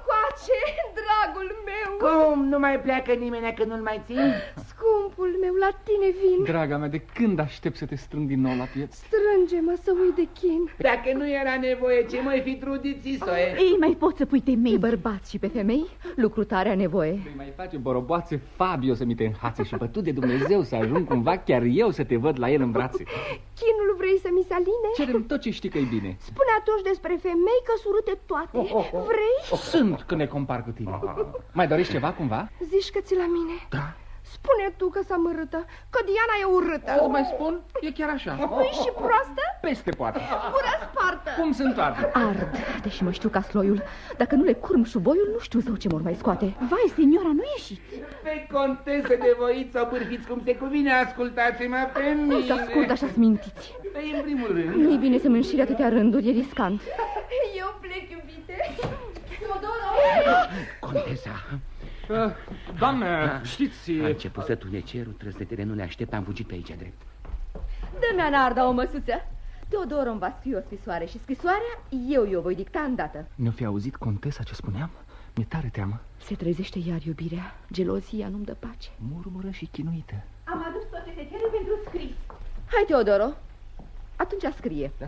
Cum? Nu mai pleacă nimeni că nu-l mai țin? Scumpul meu, la tine vin. Draga mea, de când aștept să te strâng din nou la pieț? Strânge-mă să uit de chin. Dacă nu era nevoie, ce mai fi trudit țisoie? Ei, mai pot să pui temei. Pe bărbați și pe femei, lucru tare a nevoie. Îi mai face boroboațe Fabio să mi te înhațe și bătut de Dumnezeu să ajung cumva chiar eu să te văd la el în brațe. Chinul vrei să mi se aline? Cerem tot ce știi că e bine. Spune atunci despre femei că surâte toate. Oh, Vrei? Sunt când ne compar cu tine. Mai dorești ceva cumva? Zici că ți la mine. Da. Spune tu că s-a mărâtă, că Diana e urâtă. Îți mai spun? E chiar așa. Păi și proastă? Peste poate. Gura spartă. Cum sunt toate? Ard, deși mă știu ca sloiul. Dacă nu le curm șuboiul, nu știu zău ce mor mai scoate. Vai, signora, nu ieșiți. Pe contesă de voiți sau pârfiți cum se cuvine, ascultați-mă pe mine. Nu să ascult așa smintiți. Păi, în primul rând... Nu-i bine să-mi înșiri atâtea rânduri, e riscant. Eu plec, iubite. Teodoro! Contesa, Uh, Doamnă, știți... a început să tune cerul, trăsnetele nu le aștept, am fugit pe aici drept. Dă-mi, Anarda, o măsuță. Teodor îmi va scrie o scrisoare și scrisoarea eu i-o voi dicta îndată. Ne-o fi auzit contesa ce spuneam? Mi-e tare teamă. Se trezește iar iubirea. Gelozia nu-mi dă pace. Murmură și chinuită. Am adus toate secretele pentru scris. Hai, Teodoro. Atunci scrie. Da,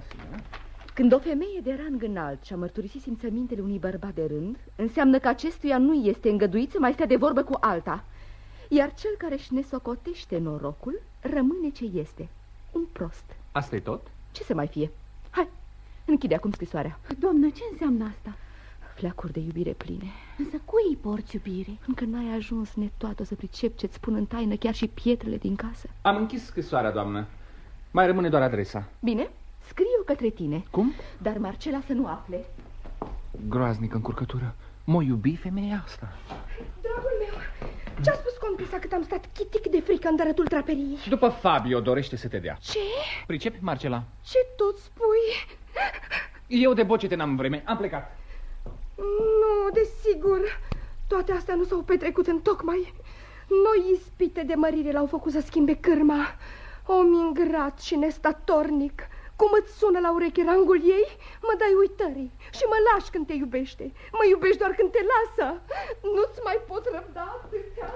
Când o femeie de rang înalt și-a mărturisit simțămintele unui bărbat de rând, înseamnă că acestuia nu este îngăduit să mai stea de vorbă cu alta. Iar cel care își nesocotește norocul rămâne ce este, un prost. Asta e tot? Ce să mai fie? Hai, închide acum scrisoarea. Doamnă, ce înseamnă asta? Fleacuri de iubire pline. Însă cui îi porți iubire? Încă n-ai ajuns netoată să pricep ce-ți spun în taină chiar și pietrele din casă. Am închis scrisoarea, doamnă. Mai rămâne doar adresa. Bine, scrie-o către tine. Cum? Dar Marcela să nu afle. Groaznică încurcătură. Mă iubi femeia asta. Dragul meu, ce-a spus contesa cât am stat chitic de frică în dărătul traperiei? Și după Fabio dorește să te dea. Ce? Pricepi, Marcela? Ce tot spui? Eu de bocete n-am vreme. Am plecat. Nu, desigur. Toate astea nu s-au petrecut în tocmai. Noi ispite de mărire l-au făcut să schimbe cârma. Om ingrat și nestatornic. Cum îți sună la ureche rangul ei, mă dai uitării și mă lași când te iubește. Mă iubești doar când te lasă. Nu-ți mai pot răbda atâtea.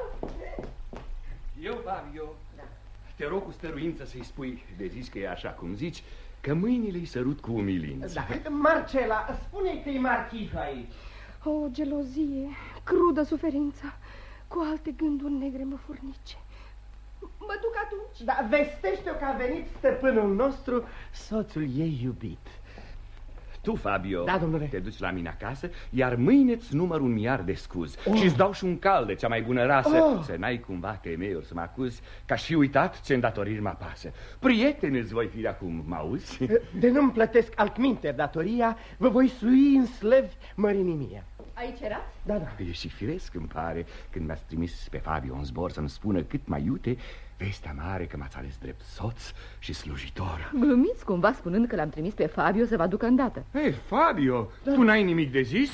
Eu, Fabio, te rog cu stăruință să-i spui, de zis că e așa cum zici, că mâinile îi sărut cu umilință. Da. Marcela, spune că e marchizul aici. O gelozie, crudă suferință, cu alte gânduri negre mă furnice. Mă duc atunci. Da, vestește-o că a venit stăpânul nostru, soțul ei iubit. Tu, Fabio, Da, domnule. te duci la mine acasă, iar mâine îți număr un miar de scuz oh. și îți dau și un cal de cea mai bună rasă, Oh. să n-ai cumva temeiuri să mă acuzi, ca și uitat ce îndatoriri mă apasă. Prieten îți voi fi de acum, mă auzi? De nu-mi plătesc altminte datoria, vă voi sui în slăvi mărinii mie. Aici erați? Da, da. E și firesc îmi pare când mi-ați trimis pe Fabio în zbor să-mi spună cât mai iute vestea mare că m-ați ales drept soț și slujitor. Glumiți cumva spunând că l-am trimis pe Fabio să vă aducă îndată. Hei, Fabio, tu n-ai nimic de zis?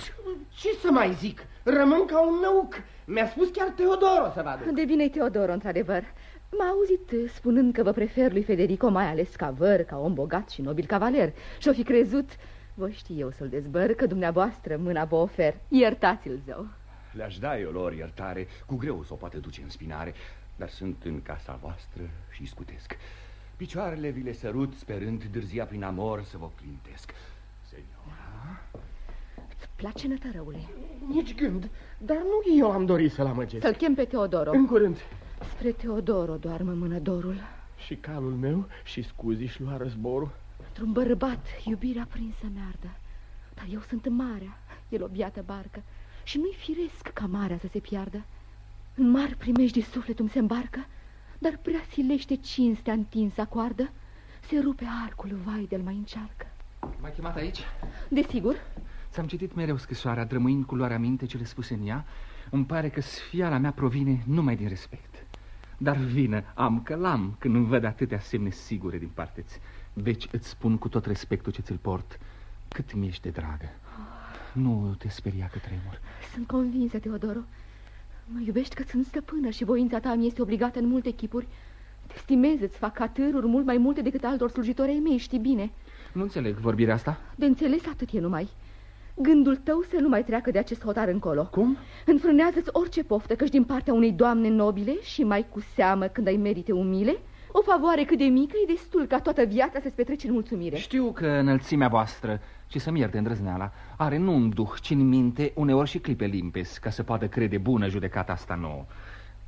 Ce să mai zic? Rămân ca un năuc. Mi-a spus chiar Teodoro să vadă. De bine Teodoro, într-adevăr. M-a auzit uh, spunând că vă prefer lui Federico mai ales ca văr, ca om bogat și nobil cavaler. Și-o fi crezut, voi ști eu să-l dezbăr, că dumneavoastră mâna vă ofer. Iertați-l, zău. Le-aș da eu lor iertare, cu greu s-o poate duce în spinare, dar sunt în casa voastră și scutesc. Picioarele vi le sărut, sperând dârzia prin amor să vă clintesc. Senora, Îți place nătărăule? Nici gând, dar nu eu am dorit să-l amăgesc. Să-l chem pe Teodoro. În curând. Spre Teodoro doarmă mână dorul. Și calul meu și scuzi și lua războrul. Într-un bărbat, iubirea prinsă meardă. Dar eu sunt marea, el o biată barcă. Și nu-i firesc ca marea să se piardă. În mari primești de sufletul se îmbarcă, dar prea silește cinstea întinsă coardă. Se rupe arcul, vai de-l mai încearcă. M-ai chemat aici? Desigur, Ți-am citit mereu scrisoarea, drămâind cu luarea minte cele spuse în ea. Îmi pare că sfiala mea provine numai din respect. Dar vină, am că l-am când îmi văd atâtea semne sigure din parteți. Deci îți spun cu tot respectul ce ți-l port, cât mi ești de dragă. Nu te speria că tremur. sunt convinsă, Teodoro. Mă iubești că sunt stăpână și voința ta mi este obligată în multe chipuri. Te stimez, îți fac atâruri mult mai multe decât altor slujitori ai mei, știi bine. Nu înțeleg vorbirea asta. De înțeles atât e numai. Gândul tău să nu mai treacă de acest hotar încolo. Cum? Înfrânează-ți orice poftă, căci din partea unei doamne nobile și mai cu seamă când ai merite umile, o favoare cât de mică e destul ca toată viața să-ți petreci în mulțumire. Știu că înălțimea voastră, și să-mi ierte îndrăzneala, are nu un duh, ci în minte uneori și clipe limpezi, ca să poată crede bună judecata asta nouă.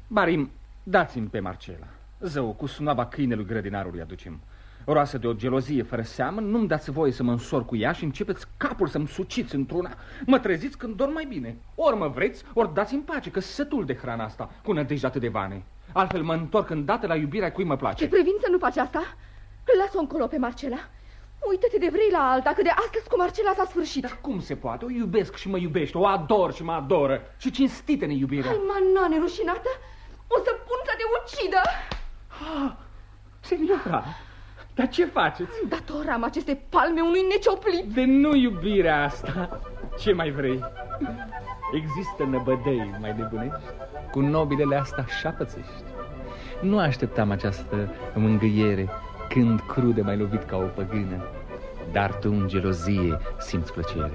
Barim, dați-mi pe Marcela. Zău, cu sunava câinelui grădinarului aducem. Roasă de o gelozie fără seamă, nu-mi dați voie să mă însor cu ea și începeți capul să-mi suciți într-una. Mă treziți când dorm mai bine. Ori mă vreți, ori dați în pace, că sătul de hrana asta, cu nădejde atât de vane. Altfel mă întorc îndată la iubirea cui mă Ce place. previn să nu faci asta? Lasă-o încolo pe Marcela. Uită-te de vrei la alta, că de astăzi cu Marcela s-a sfârșit. Dar cum se poate? O iubesc și mă iubește, o ador și mă adoră. Și cinstită ne iubirea. Hai, manane rușinată, o să pun să te ucidă. Ah, Seniora, dar ce faceți? Datoram aceste palme unui necioplit. De nu iubirea asta. Ce mai vrei? Există năbădei mai nebunești? Cu nobilele asta șapățești. Nu așteptam această mângâiere când crude mai lovit ca o păgână. Dar tu în gelozie simți plăcere.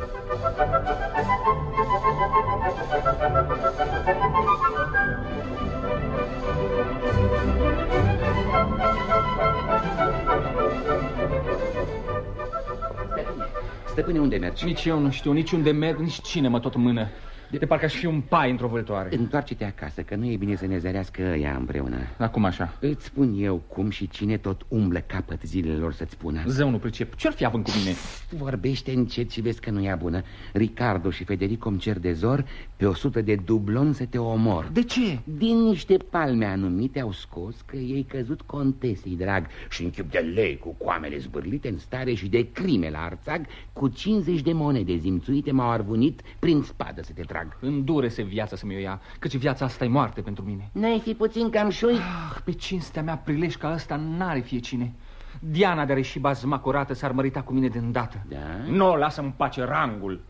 Stăpâne, unde mergi? Nici eu nu știu, nici unde merg, nici cine mă tot mână. De parcă aș fi un pai într-o vâltoare. Întoarce-te acasă, că nu e bine să ne zărească ea împreună. Acum așa. Îți spun eu cum și cine tot umblă capăt zilelor să-ți spună. Zău nu pricep. Ce-ar fi având cu mine? Vorbește încet și vezi că nu e bună. Ricardo și Federico îmi cer de zor pe o sută de dublon să te omor. De ce? Din niște palme anumite au scos că ei căzut contesei, drag, și în chip de lei cu coamele zbârlite în stare și de crime la arțag, cu 50 de monede zimțuite m-au arvunit prin spadă să te trag. Îndure-se viața să mi-o ia, căci viața asta e moarte pentru mine. N-ai fi puțin cam șui? Ah, pe cinstea mea prilej ca ăsta n-are fie cine. Diana de reși bazma curată s-ar mărita cu mine de îndată. Da? Nu, o lasă în pace rangul.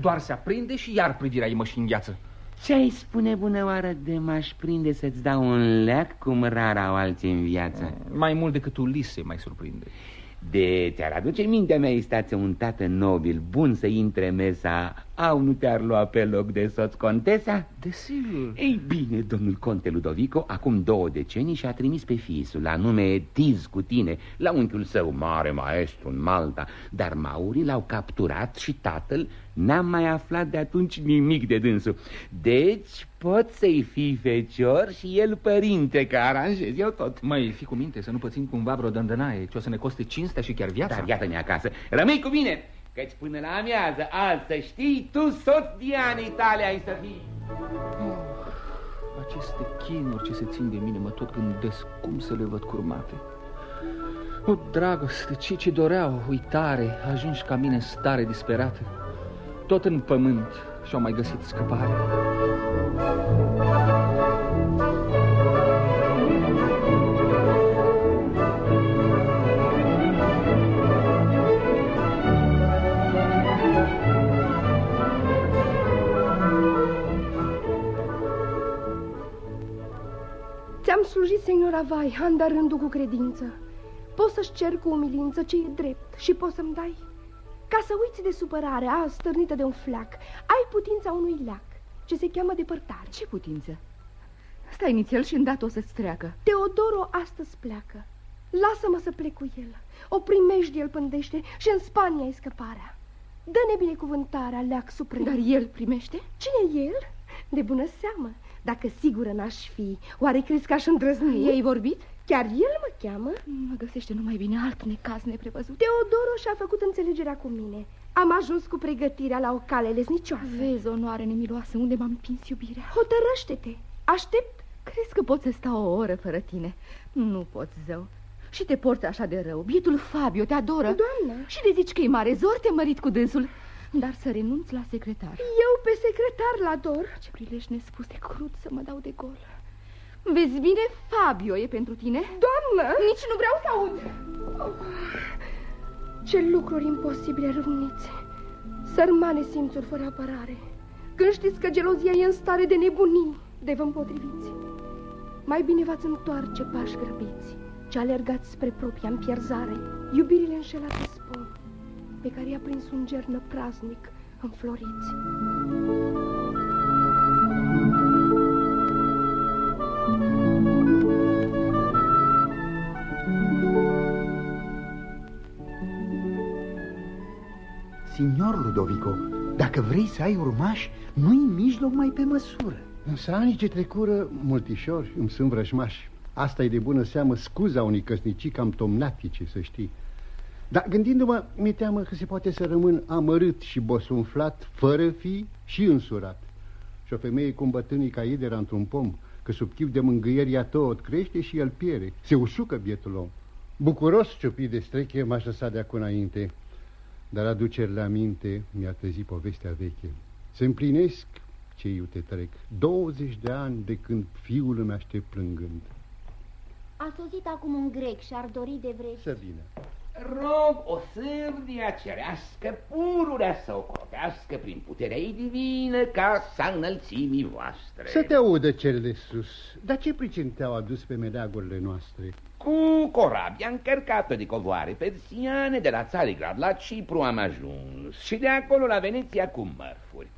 Doar se aprinde și iar privirea ei mă și îngheață. Ce ai spune bună oară de m-aș prinde să-ți dau un leac cum rar au alții în viață? Mai mult decât Ulise mai surprinde. De ți-ar aduce mintea mea stați un tată nobil bun să intre mesa. Au nu te-ar lua pe loc de soț contesa? Desigur. Ei bine, domnul conte Ludovico Acum două decenii și-a trimis pe fisul La nume Tiz cu tine La unchiul său mare maestru în Malta. Dar maurii l-au capturat și tatăl N-am mai aflat de atunci nimic de dânsul. Deci pot să-i fii fecior și el părinte Că aranjez eu tot. Măi, fi cu minte să nu pățim cumva vreo dândănaie Ce o să ne coste cinstea și chiar viața. Dar iată-ne acasă. Rămâi cu mine Căci până la amiază azi să știi Tu soț Dianei tale ai să fii. Aceste chinuri ce se țin de mine mă tot gândesc cum să le văd curmate. O dragoste, cei ce doreau uitare Ajungi ca mine în stare disperată Tot în pământ și-au mai găsit scăpare Ți-am slujit, seniora Vai, an de rândul cu credință. Poți să-și cer cu umilință ce e drept și poți să-mi dai. Ca să uiți de supărare, a stârnită de un flac, ai putința unui leac, ce se cheamă depărtare. Ce putință? Stai nițel și îndată o să-ți treacă. Teodoro astăzi pleacă. Lasă-mă să plec cu el. O primești el pândește și în Spania e scăparea. Dă-ne binecuvântarea, leac suprem. Dar el primește? Cine e el? De bună seamă. Dacă sigură n-aș fi, oare crezi că aș îndrăzni? Ei vorbit? Chiar el mă cheamă? Mă găsește numai bine alt necaz neprevăzut. Teodoro și-a făcut înțelegerea cu mine. Am ajuns cu pregătirea la o cale lesnicioasă. Vezi, onoare nemiloasă, unde m-am împins iubirea. Hotărăște-te. Aștept. Crezi că pot să stau o oră fără tine? Nu pot, zău. Și te porți așa de rău. Bietul Fabio te adoră. Doamnă. Și le zici că e mare zor, te mărit cu dânsul. Dar să renunți la secretar. Eu pe secretar la dor. Ce prilej nespus de crud să mă dau de gol. Vezi bine, Fabio e pentru tine? Doamnă! Nici nu vreau să aud. Ce lucruri imposibile râvnițe. Sărmane simțuri fără apărare. Când știți că gelozia e în stare de nebunii, de vă împotriviți. Mai bine v-ați întoarce pași grăbiți, ce alergați spre propria împierzare, iubirile înșelate spun, pe care i-a prins un ger năpraznic înfloriți. Signor Ludovico, dacă vrei să ai urmași, nu-i mijloc mai pe măsură. Însă anii ce trecură, multișori îmi sunt vrăjmași. Asta e de bună seamă scuza unei căsnicii cam tomnatice, să știi. Dar gândindu-mă, mi-e teamă că se poate să rămân amărât și bosunflat, fără fi și însurat. Și o femeie cum bătânii ca idera într-un pom, că sub chip de mângâieria tot crește și el piere. Se usucă bietul om. Bucuros ciupit de streche m-aș lăsa de acum înainte, dar aducerile aminte mi-a trezit povestea veche. Se împlinesc ce iute trec, 20 de ani de când fiul îmi aștept plângând. A sosit acum un grec și ar dori de vrei. Să vină. Rog o sârdia cerească pururea să o crotească prin puterea ei divină ca să înălțimii voastre. Să te audă cel de sus. Dar ce pricini te-au adus pe meleagurile noastre? Cu corabia încărcată de covoare persiane de la Țarigrad la Cipru am ajuns și de acolo la Veneția cu mărfuri.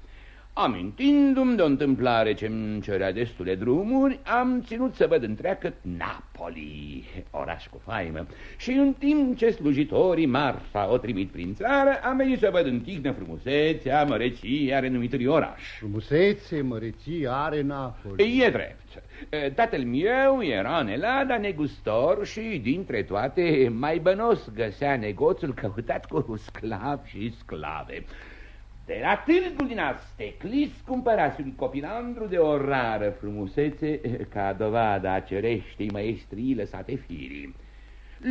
Amintindu-mi de o întâmplare ce îmi cerea destule drumuri, am ținut să văd întreagă Napoli, oraș cu faimă, și în timp ce slujitorii Marfa o trimit prin țară, am venit să văd în tihnă frumusețea, măreția renumitului oraș. Frumusețe, măreție, are Napoli. E drept. Tatăl meu era în Elada negustor și, dintre toate, mai bănos găsea negoțul căutat cu sclav și sclave. De la târgul din Asteclis cumpărase un copilandru de o rară frumusețe ca dovada a cereștii maestrii lăsate firii.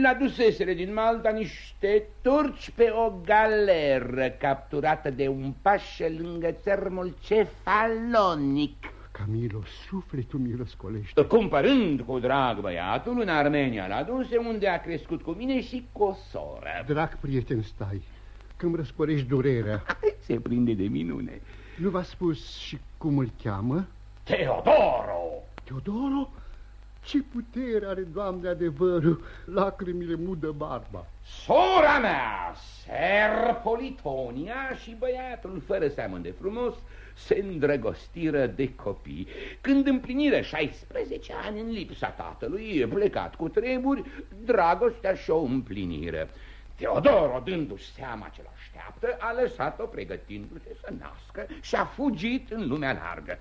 L-a dusesere din Malta niște turci pe o galeră capturată de un pașă lângă țărmul cefalonic. Camilo, sufletul mi răscolește. Cumpărând cu drag băiatul în Armenia la duse unde a crescut cu mine și cu o soră. Drag prieten, stai, când răscorești durerea. Se prinde de minune. Nu v-a spus și cum îl cheamă? Teodoro! Teodoro? Ce putere are, Doamne, adevărul? Lacrimile mudă barba. Sora mea, Ser Politonia și băiatul fără seamăn de frumos se îndrăgostiră de copii. Când împliniră 16 ani în lipsa tatălui, plecat cu treburi, dragostea și-o împliniră. Teodoro, dându-și seama ce l-așteaptă, a lăsat-o pregătindu-se să nască și a fugit în lumea largă.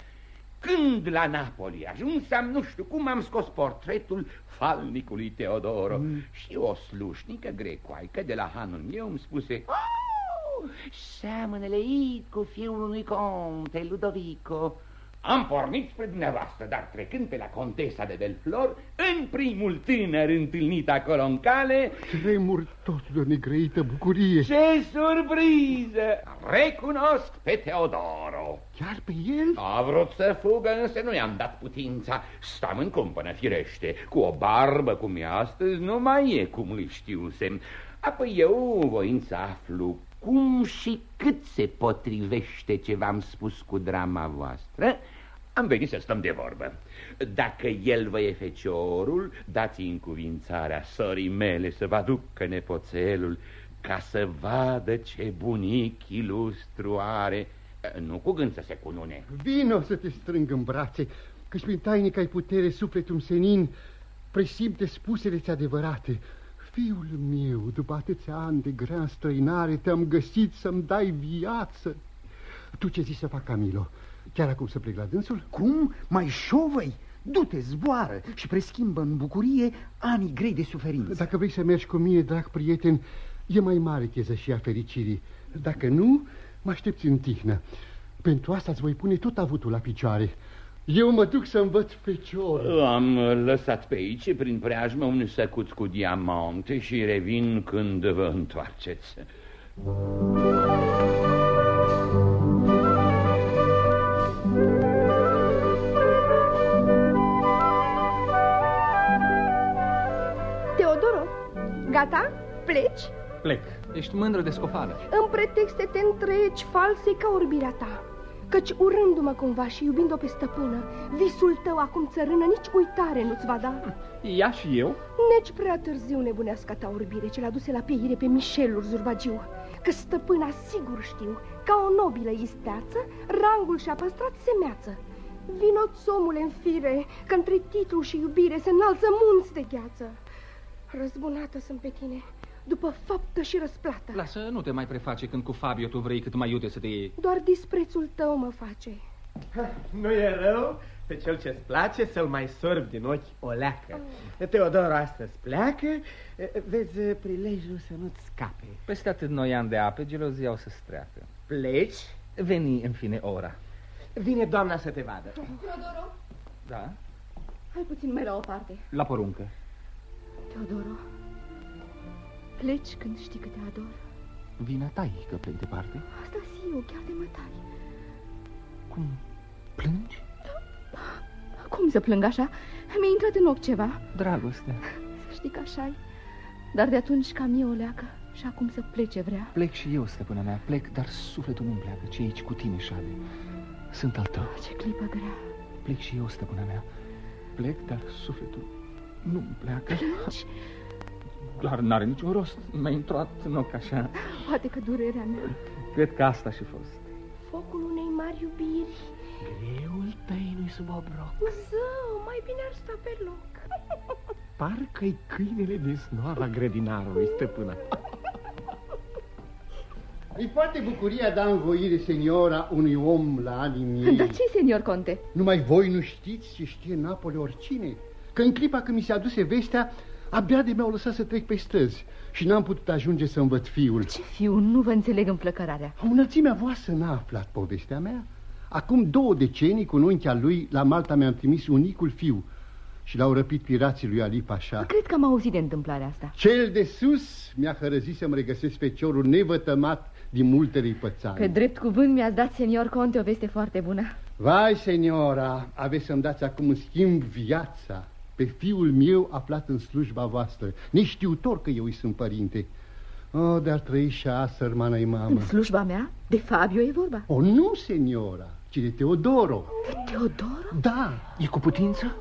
Când la Napoli ajunsam, nu știu cum, am scos portretul falnicului Teodoro mm. și o slușnică grecoaică de la hanul meu îmi spuse oh, seamănă leit cu fiul unui conte, Ludovico. Am pornit spre dumneavoastră, dar trecând pe la contesa de Belflor, în primul tânăr întâlnit acolo în cale... Tremur tot de o negreită bucurie. Ce surpriză! Recunosc pe Teodoro. Chiar pe el? A vrut să fugă, însă nu i-am dat putința. Stam în cumpănă, firește. Cu o barbă cum e astăzi, nu mai e cum îi știusem. Apoi eu voind să aflu cum și cât se potrivește ce v-am spus cu drama voastră, am venit să stăm de vorbă. Dacă el vă e feciorul, dați-i încuvințarea sorii mele să vă aducă nepoțelul ca să vadă ce bunic ilustru are. Nu cu gând să se cunune. Vino să te strâng în brațe, căci prin tainic ai putere sufletul senin, presimte spusele-ți adevărate. Fiul meu, după atâția ani de grea străinare, te-am găsit să-mi dai viață. Tu ce zici să fac, Camilo? Chiar acum să plec la dânsul? Cum? Mai șovăi? Du-te, zboară și preschimbă în bucurie anii grei de suferință. Dacă vrei să mergi cu mine, drag prieten, e mai mare chezășia fericirii. Dacă nu, mă aștepți în tihnă. Pentru asta îți voi pune tot avutul la picioare. Eu mă duc să învăț fecior. Am lăsat pe aici, prin preajmă, un săcuț cu diamante și revin când vă întoarceți. Teodoro, gata? Pleci? Plec. Ești mândră de scofală. În pretexte te întregi false ca orbirea ta. Căci urându-mă cumva și iubind-o pe stăpână, visul tău acum țărână nici uitare nu-ți va da. Ea și eu? Neci prea târziu nebunească ta orbire ce l-a duse la peire pe Mișelul Zurbagiu, că stăpâna sigur știu, ca o nobilă isteață, rangul și-a păstrat semeață. Vino-ți, omule, în fire, că între titlu și iubire se înalță munți de gheață. Răzbunată sunt pe tine, după faptă și răsplată. Lasă, nu te mai preface când cu Fabio tu vrei cât mai iute să te iei. Doar disprețul tău mă face. Ha, nu e rău pe cel ce-ți place să-l mai sorbi din ochi o leacă. Oh. Teodor astăzi pleacă, vezi prilejul să nu-ți scape. Peste atât noi ani de ape, gelozia o să streacă. Pleci? Veni, în fine, ora. Vine doamna să te vadă. Teodoro? Da? Hai puțin mai la o parte. La poruncă. Teodoro, pleci când știi că te ador. Vina ta e că plec departe. Asta si eu, chiar de mătari. Cum? Plângi? Cum să plâng așa? Mi-a intrat în ochi ceva. Dragoste. Să știi că așa -i. Dar de atunci cam eu o leacă și acum să plece vrea. Plec și eu, stăpâna mea, plec, dar sufletul nu-mi pleacă, ce aici cu tine, Șade. Sunt al tău. Ce clipă grea. Plec și eu, stăpâna mea. Plec, dar sufletul nu-mi pleacă. Plângi? Doar n-are niciun rost. Mi-a intrat în ochi așa. Poate că durerea mea. Cred că asta și fost. Focul unei mari iubiri. Greul tăi nu-i sub obroc. Zău, mai bine ar sta pe loc. Parcă-i câinele din snoava grădinarului, stăpâna. E foarte bucuria da învoire, seniora, unui om la anii miei. Dar ce senior conte? Numai voi nu știți ce știe în Napoli oricine. Că în clipa când mi se aduse vestea, abia de mi-au lăsat să trec pe străzi și n-am putut ajunge să învăț fiul. Ce fiu? Nu vă înțeleg înflăcărarea. Înălțimea voastră n-a aflat povestea mea. Acum două decenii, cu unchia lui, la Malta mi-am trimis unicul fiu și l-au răpit pirații lui Ali Pașa. Cred că am auzit de întâmplarea asta. Cel de sus mi-a hărăzit să-mi regăsesc pe ciorul nevătămat din multele pățani. Pe drept cuvânt mi-ați dat, senior Conte, o veste foarte bună. Vai, seniora, aveți să-mi dați acum în schimb viața pe fiul meu aflat în slujba voastră, neștiutor că eu îi sunt părinte. Oh, dar trăi și a, sărmana mamă. În slujba mea? De Fabio e vorba? O, nu, seniora, ci de Teodoro. De Teodoro? Da. E cu putință?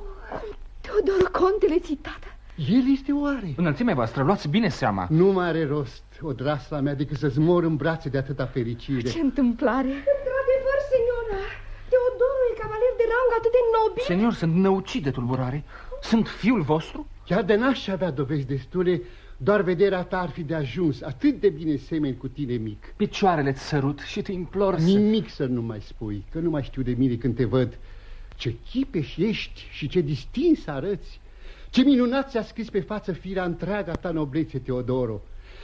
Teodoro Contele țitată. El este oare? Înălțimea voastră, luați bine seama. Nu mai are rost, o drasla mea, decât să-ți mor în brațe de atâta fericire. Ce întâmplare! Într-adevăr, seniora, Teodoro e cavaler de rang atât de nobil. Senior, sunt năucit de tulburare. Sunt fiul vostru? Chiar de n-aș avea dovezi destule, doar vederea ta ar fi de ajuns, atât de bine semeni cu tine mic. Picioarele-ți sărut și te implor să... Nimic să nu mai spui, că nu mai știu de mine când te văd. Ce chipeș ești și ce distins arăți. Ce minunat ți-a scris pe față firea întreaga ta noblețe, Teodoro.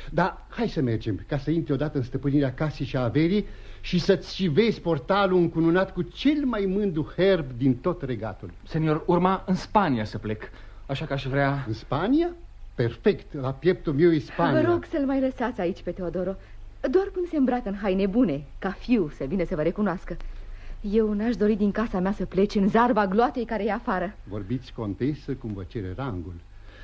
Dar hai să mergem, ca să intri odată în stăpânirea casei și a averii și să-ți și vezi portalul încununat cu cel mai mândru herb din tot regatul. Senior, urma în Spania să plec, așa că aș vrea... În Spania? Perfect, la pieptul meu e Spania. Vă rog să-l mai lăsați aici pe Teodoro. Doar până se îmbracă în haine bune, ca fiu, să vină să vă recunoască. Eu n-aș dori din casa mea să plece în zarba gloatei care e afară. Vorbiți, contesă, cum vă cere rangul.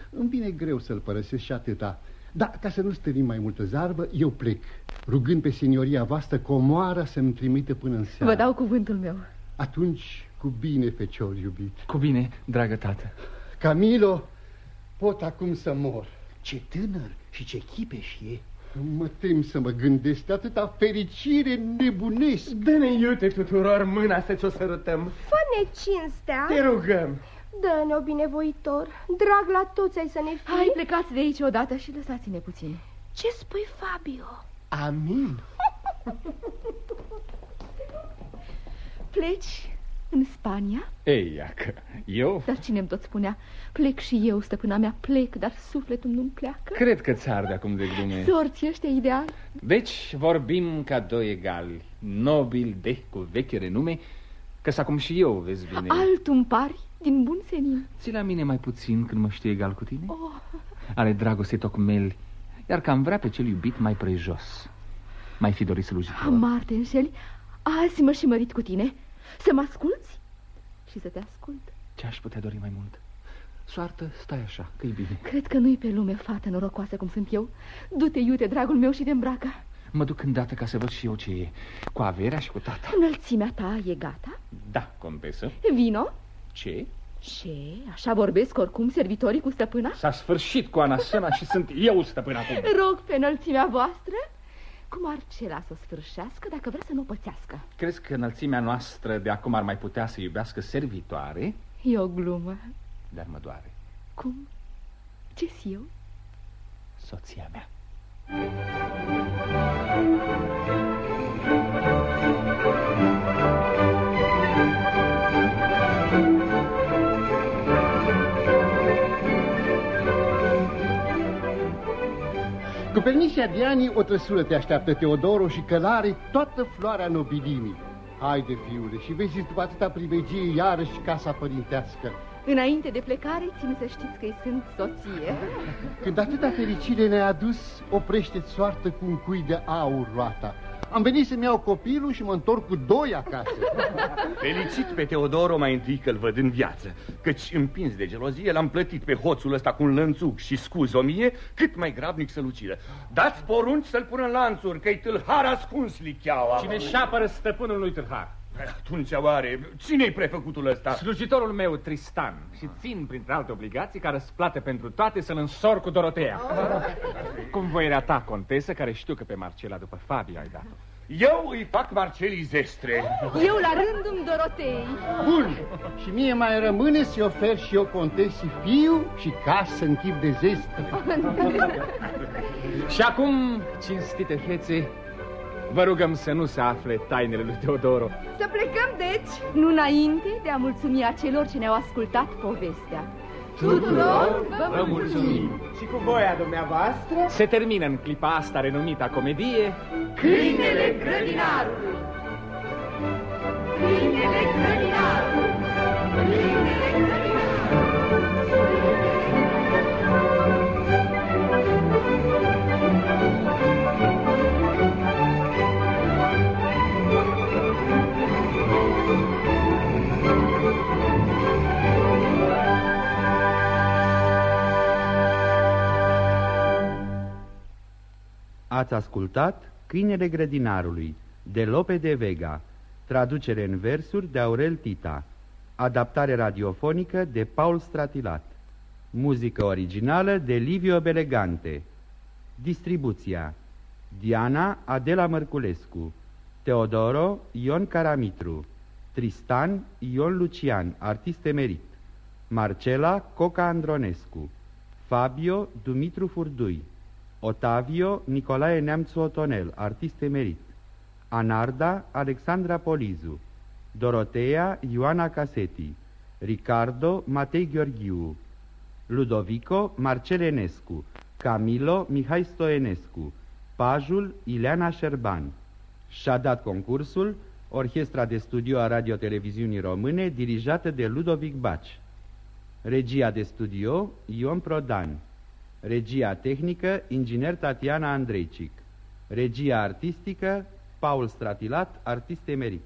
Îmi vine greu să-l părăsesc și atâta. Da, ca să nu stărim mai multă zarbă, eu plec, rugând pe senioria voastră comoara să-mi trimită până în seară. Vă dau cuvântul meu. Atunci, cu bine, fecior iubit. Cu bine, dragă tată. Camilo, pot acum să mor. Ce tânăr și ce chipeș e. Mă tem să mă gândesc, de atâta fericire nebunesc. Dă-ne iute tuturor mâna să ți-o sărutăm. Fă-ne cinstea. Te rugăm. Dă-ne-o binevoitor. Drag la toți ai să ne fii. Hai, plecați de aici odată și lăsați-ne puțin. Ce spui, Fabio? Amin. Pleci în Spania? Ei, iacă, eu? Dar cine-mi tot spunea, plec și eu, stăpâna mea, plec, dar sufletul nu-mi pleacă. Cred că ți de acum de glume. Sorții ăștia ideali. Deci vorbim ca doi egali, nobil de cu vechi renume, că acum și eu, vezi bine. Altul pari, din bun senin. Ți la mine mai puțin când mă știu egal cu tine? Oh. Ale dragostei tocmeli, iar că am vrea pe cel iubit mai prejos. Mai fi dorit slujitor. Amar te înșeli, azi mă și mărit cu tine. Să mă asculți și să te ascult. Ce aș putea dori mai mult? Soartă, stai așa, că-i bine. Cred că nu-i pe lume fată norocoasă cum sunt eu. Du-te, iute, dragul meu, și de îmbracă. Mă duc îndată ca să văd și eu ce e, cu averea și cu tata. Înălțimea ta e gata? Da, contesă. Vino? Ce? Ce? Așa vorbesc oricum servitorii cu stăpâna? S-a sfârșit cu Anasena și sunt eu stăpâna acum. Rog pe înălțimea voastră cum Marcela să o sfârșească dacă vrea să nu o pățească? Crezi că înălțimea noastră de acum ar mai putea să iubească servitoare? E o glumă. Dar mă doare. Cum? Ce-s eu? Soția mea. Cu permisia Dianii, o trăsură te așteaptă Teodoro și călare toată floarea nobilimii. Haide, fiule, și vezi după atâta privegie iarăși casa părintească. Înainte de plecare, țin să știți că îi sunt soție. Când atâta fericire ne-a adus, oprește-ți soartă cu un cui de aur roata. Am venit să-mi iau copilul și mă întorc cu doi acasă. Felicit pe Teodoro mai întâi că-l văd în viață, căci împins de gelozie l-am plătit pe hoțul ăsta cu un lănțuc și scuz o mie, cât mai grabnic să-l ucidă. Dați porunci să-l pună în lanțuri, că-i tâlhar ascuns licheaua. Cine și șapără stăpânul lui tâlhar? Atunci oare, cine-i prefăcutul ăsta? Slujitorul meu, Tristan, și țin, printre alte obligații, ca răsplată pentru toate, să-l însor cu Dorotea. Cum voi ta, contesă, care știu că pe Marcela după Fabio ai dat-o. Eu îi fac Marcelii zestre. Eu la rândul Dorotei. Bun, și mie mai rămâne să-i ofer și eu contesii fiu și casă în chip de zestre. și acum, cinstite fețe, Vă rugăm să nu se afle tainele lui Teodoro. Să plecăm, deci, nu înainte de a mulțumi acelor ce ne-au ascultat povestea. Tuturor vă, vă mulțumim. Și cu voia dumneavoastră... Se termină în clipa asta renumita comedie... Câinele grădinarului! Câinele grădinarului! Ați ascultat Câinele grădinarului de Lope de Vega, traducere în versuri de Aurel Tita, adaptare radiofonică de Paul Stratilat, muzică originală de Livio Belegante, distribuția. Diana Adela Mărculescu, Teodoro Ion Caramitru, Tristan Ion Lucian, artist emerit, Marcela Coca Andronescu, Fabio Dumitru Furdui, Otavio Nicolae Neamțu Otonel, artist emerit. Anarda Alexandra Polizu. Dorotea Ioana Caseti. Ricardo Matei Gheorghiu. Ludovico Marcel Enescu. Camilo Mihai Stoenescu. Pajul Ileana Șerban. Și-a dat concursul Orchestra de Studio a Radio-Televiziunii Române, dirijată de Ludovic Baci. Regia de studio Ion Prodan. Regia tehnică, inginer Tatiana Andreicic. Regia artistică, Paul Stratilat, artist emerit.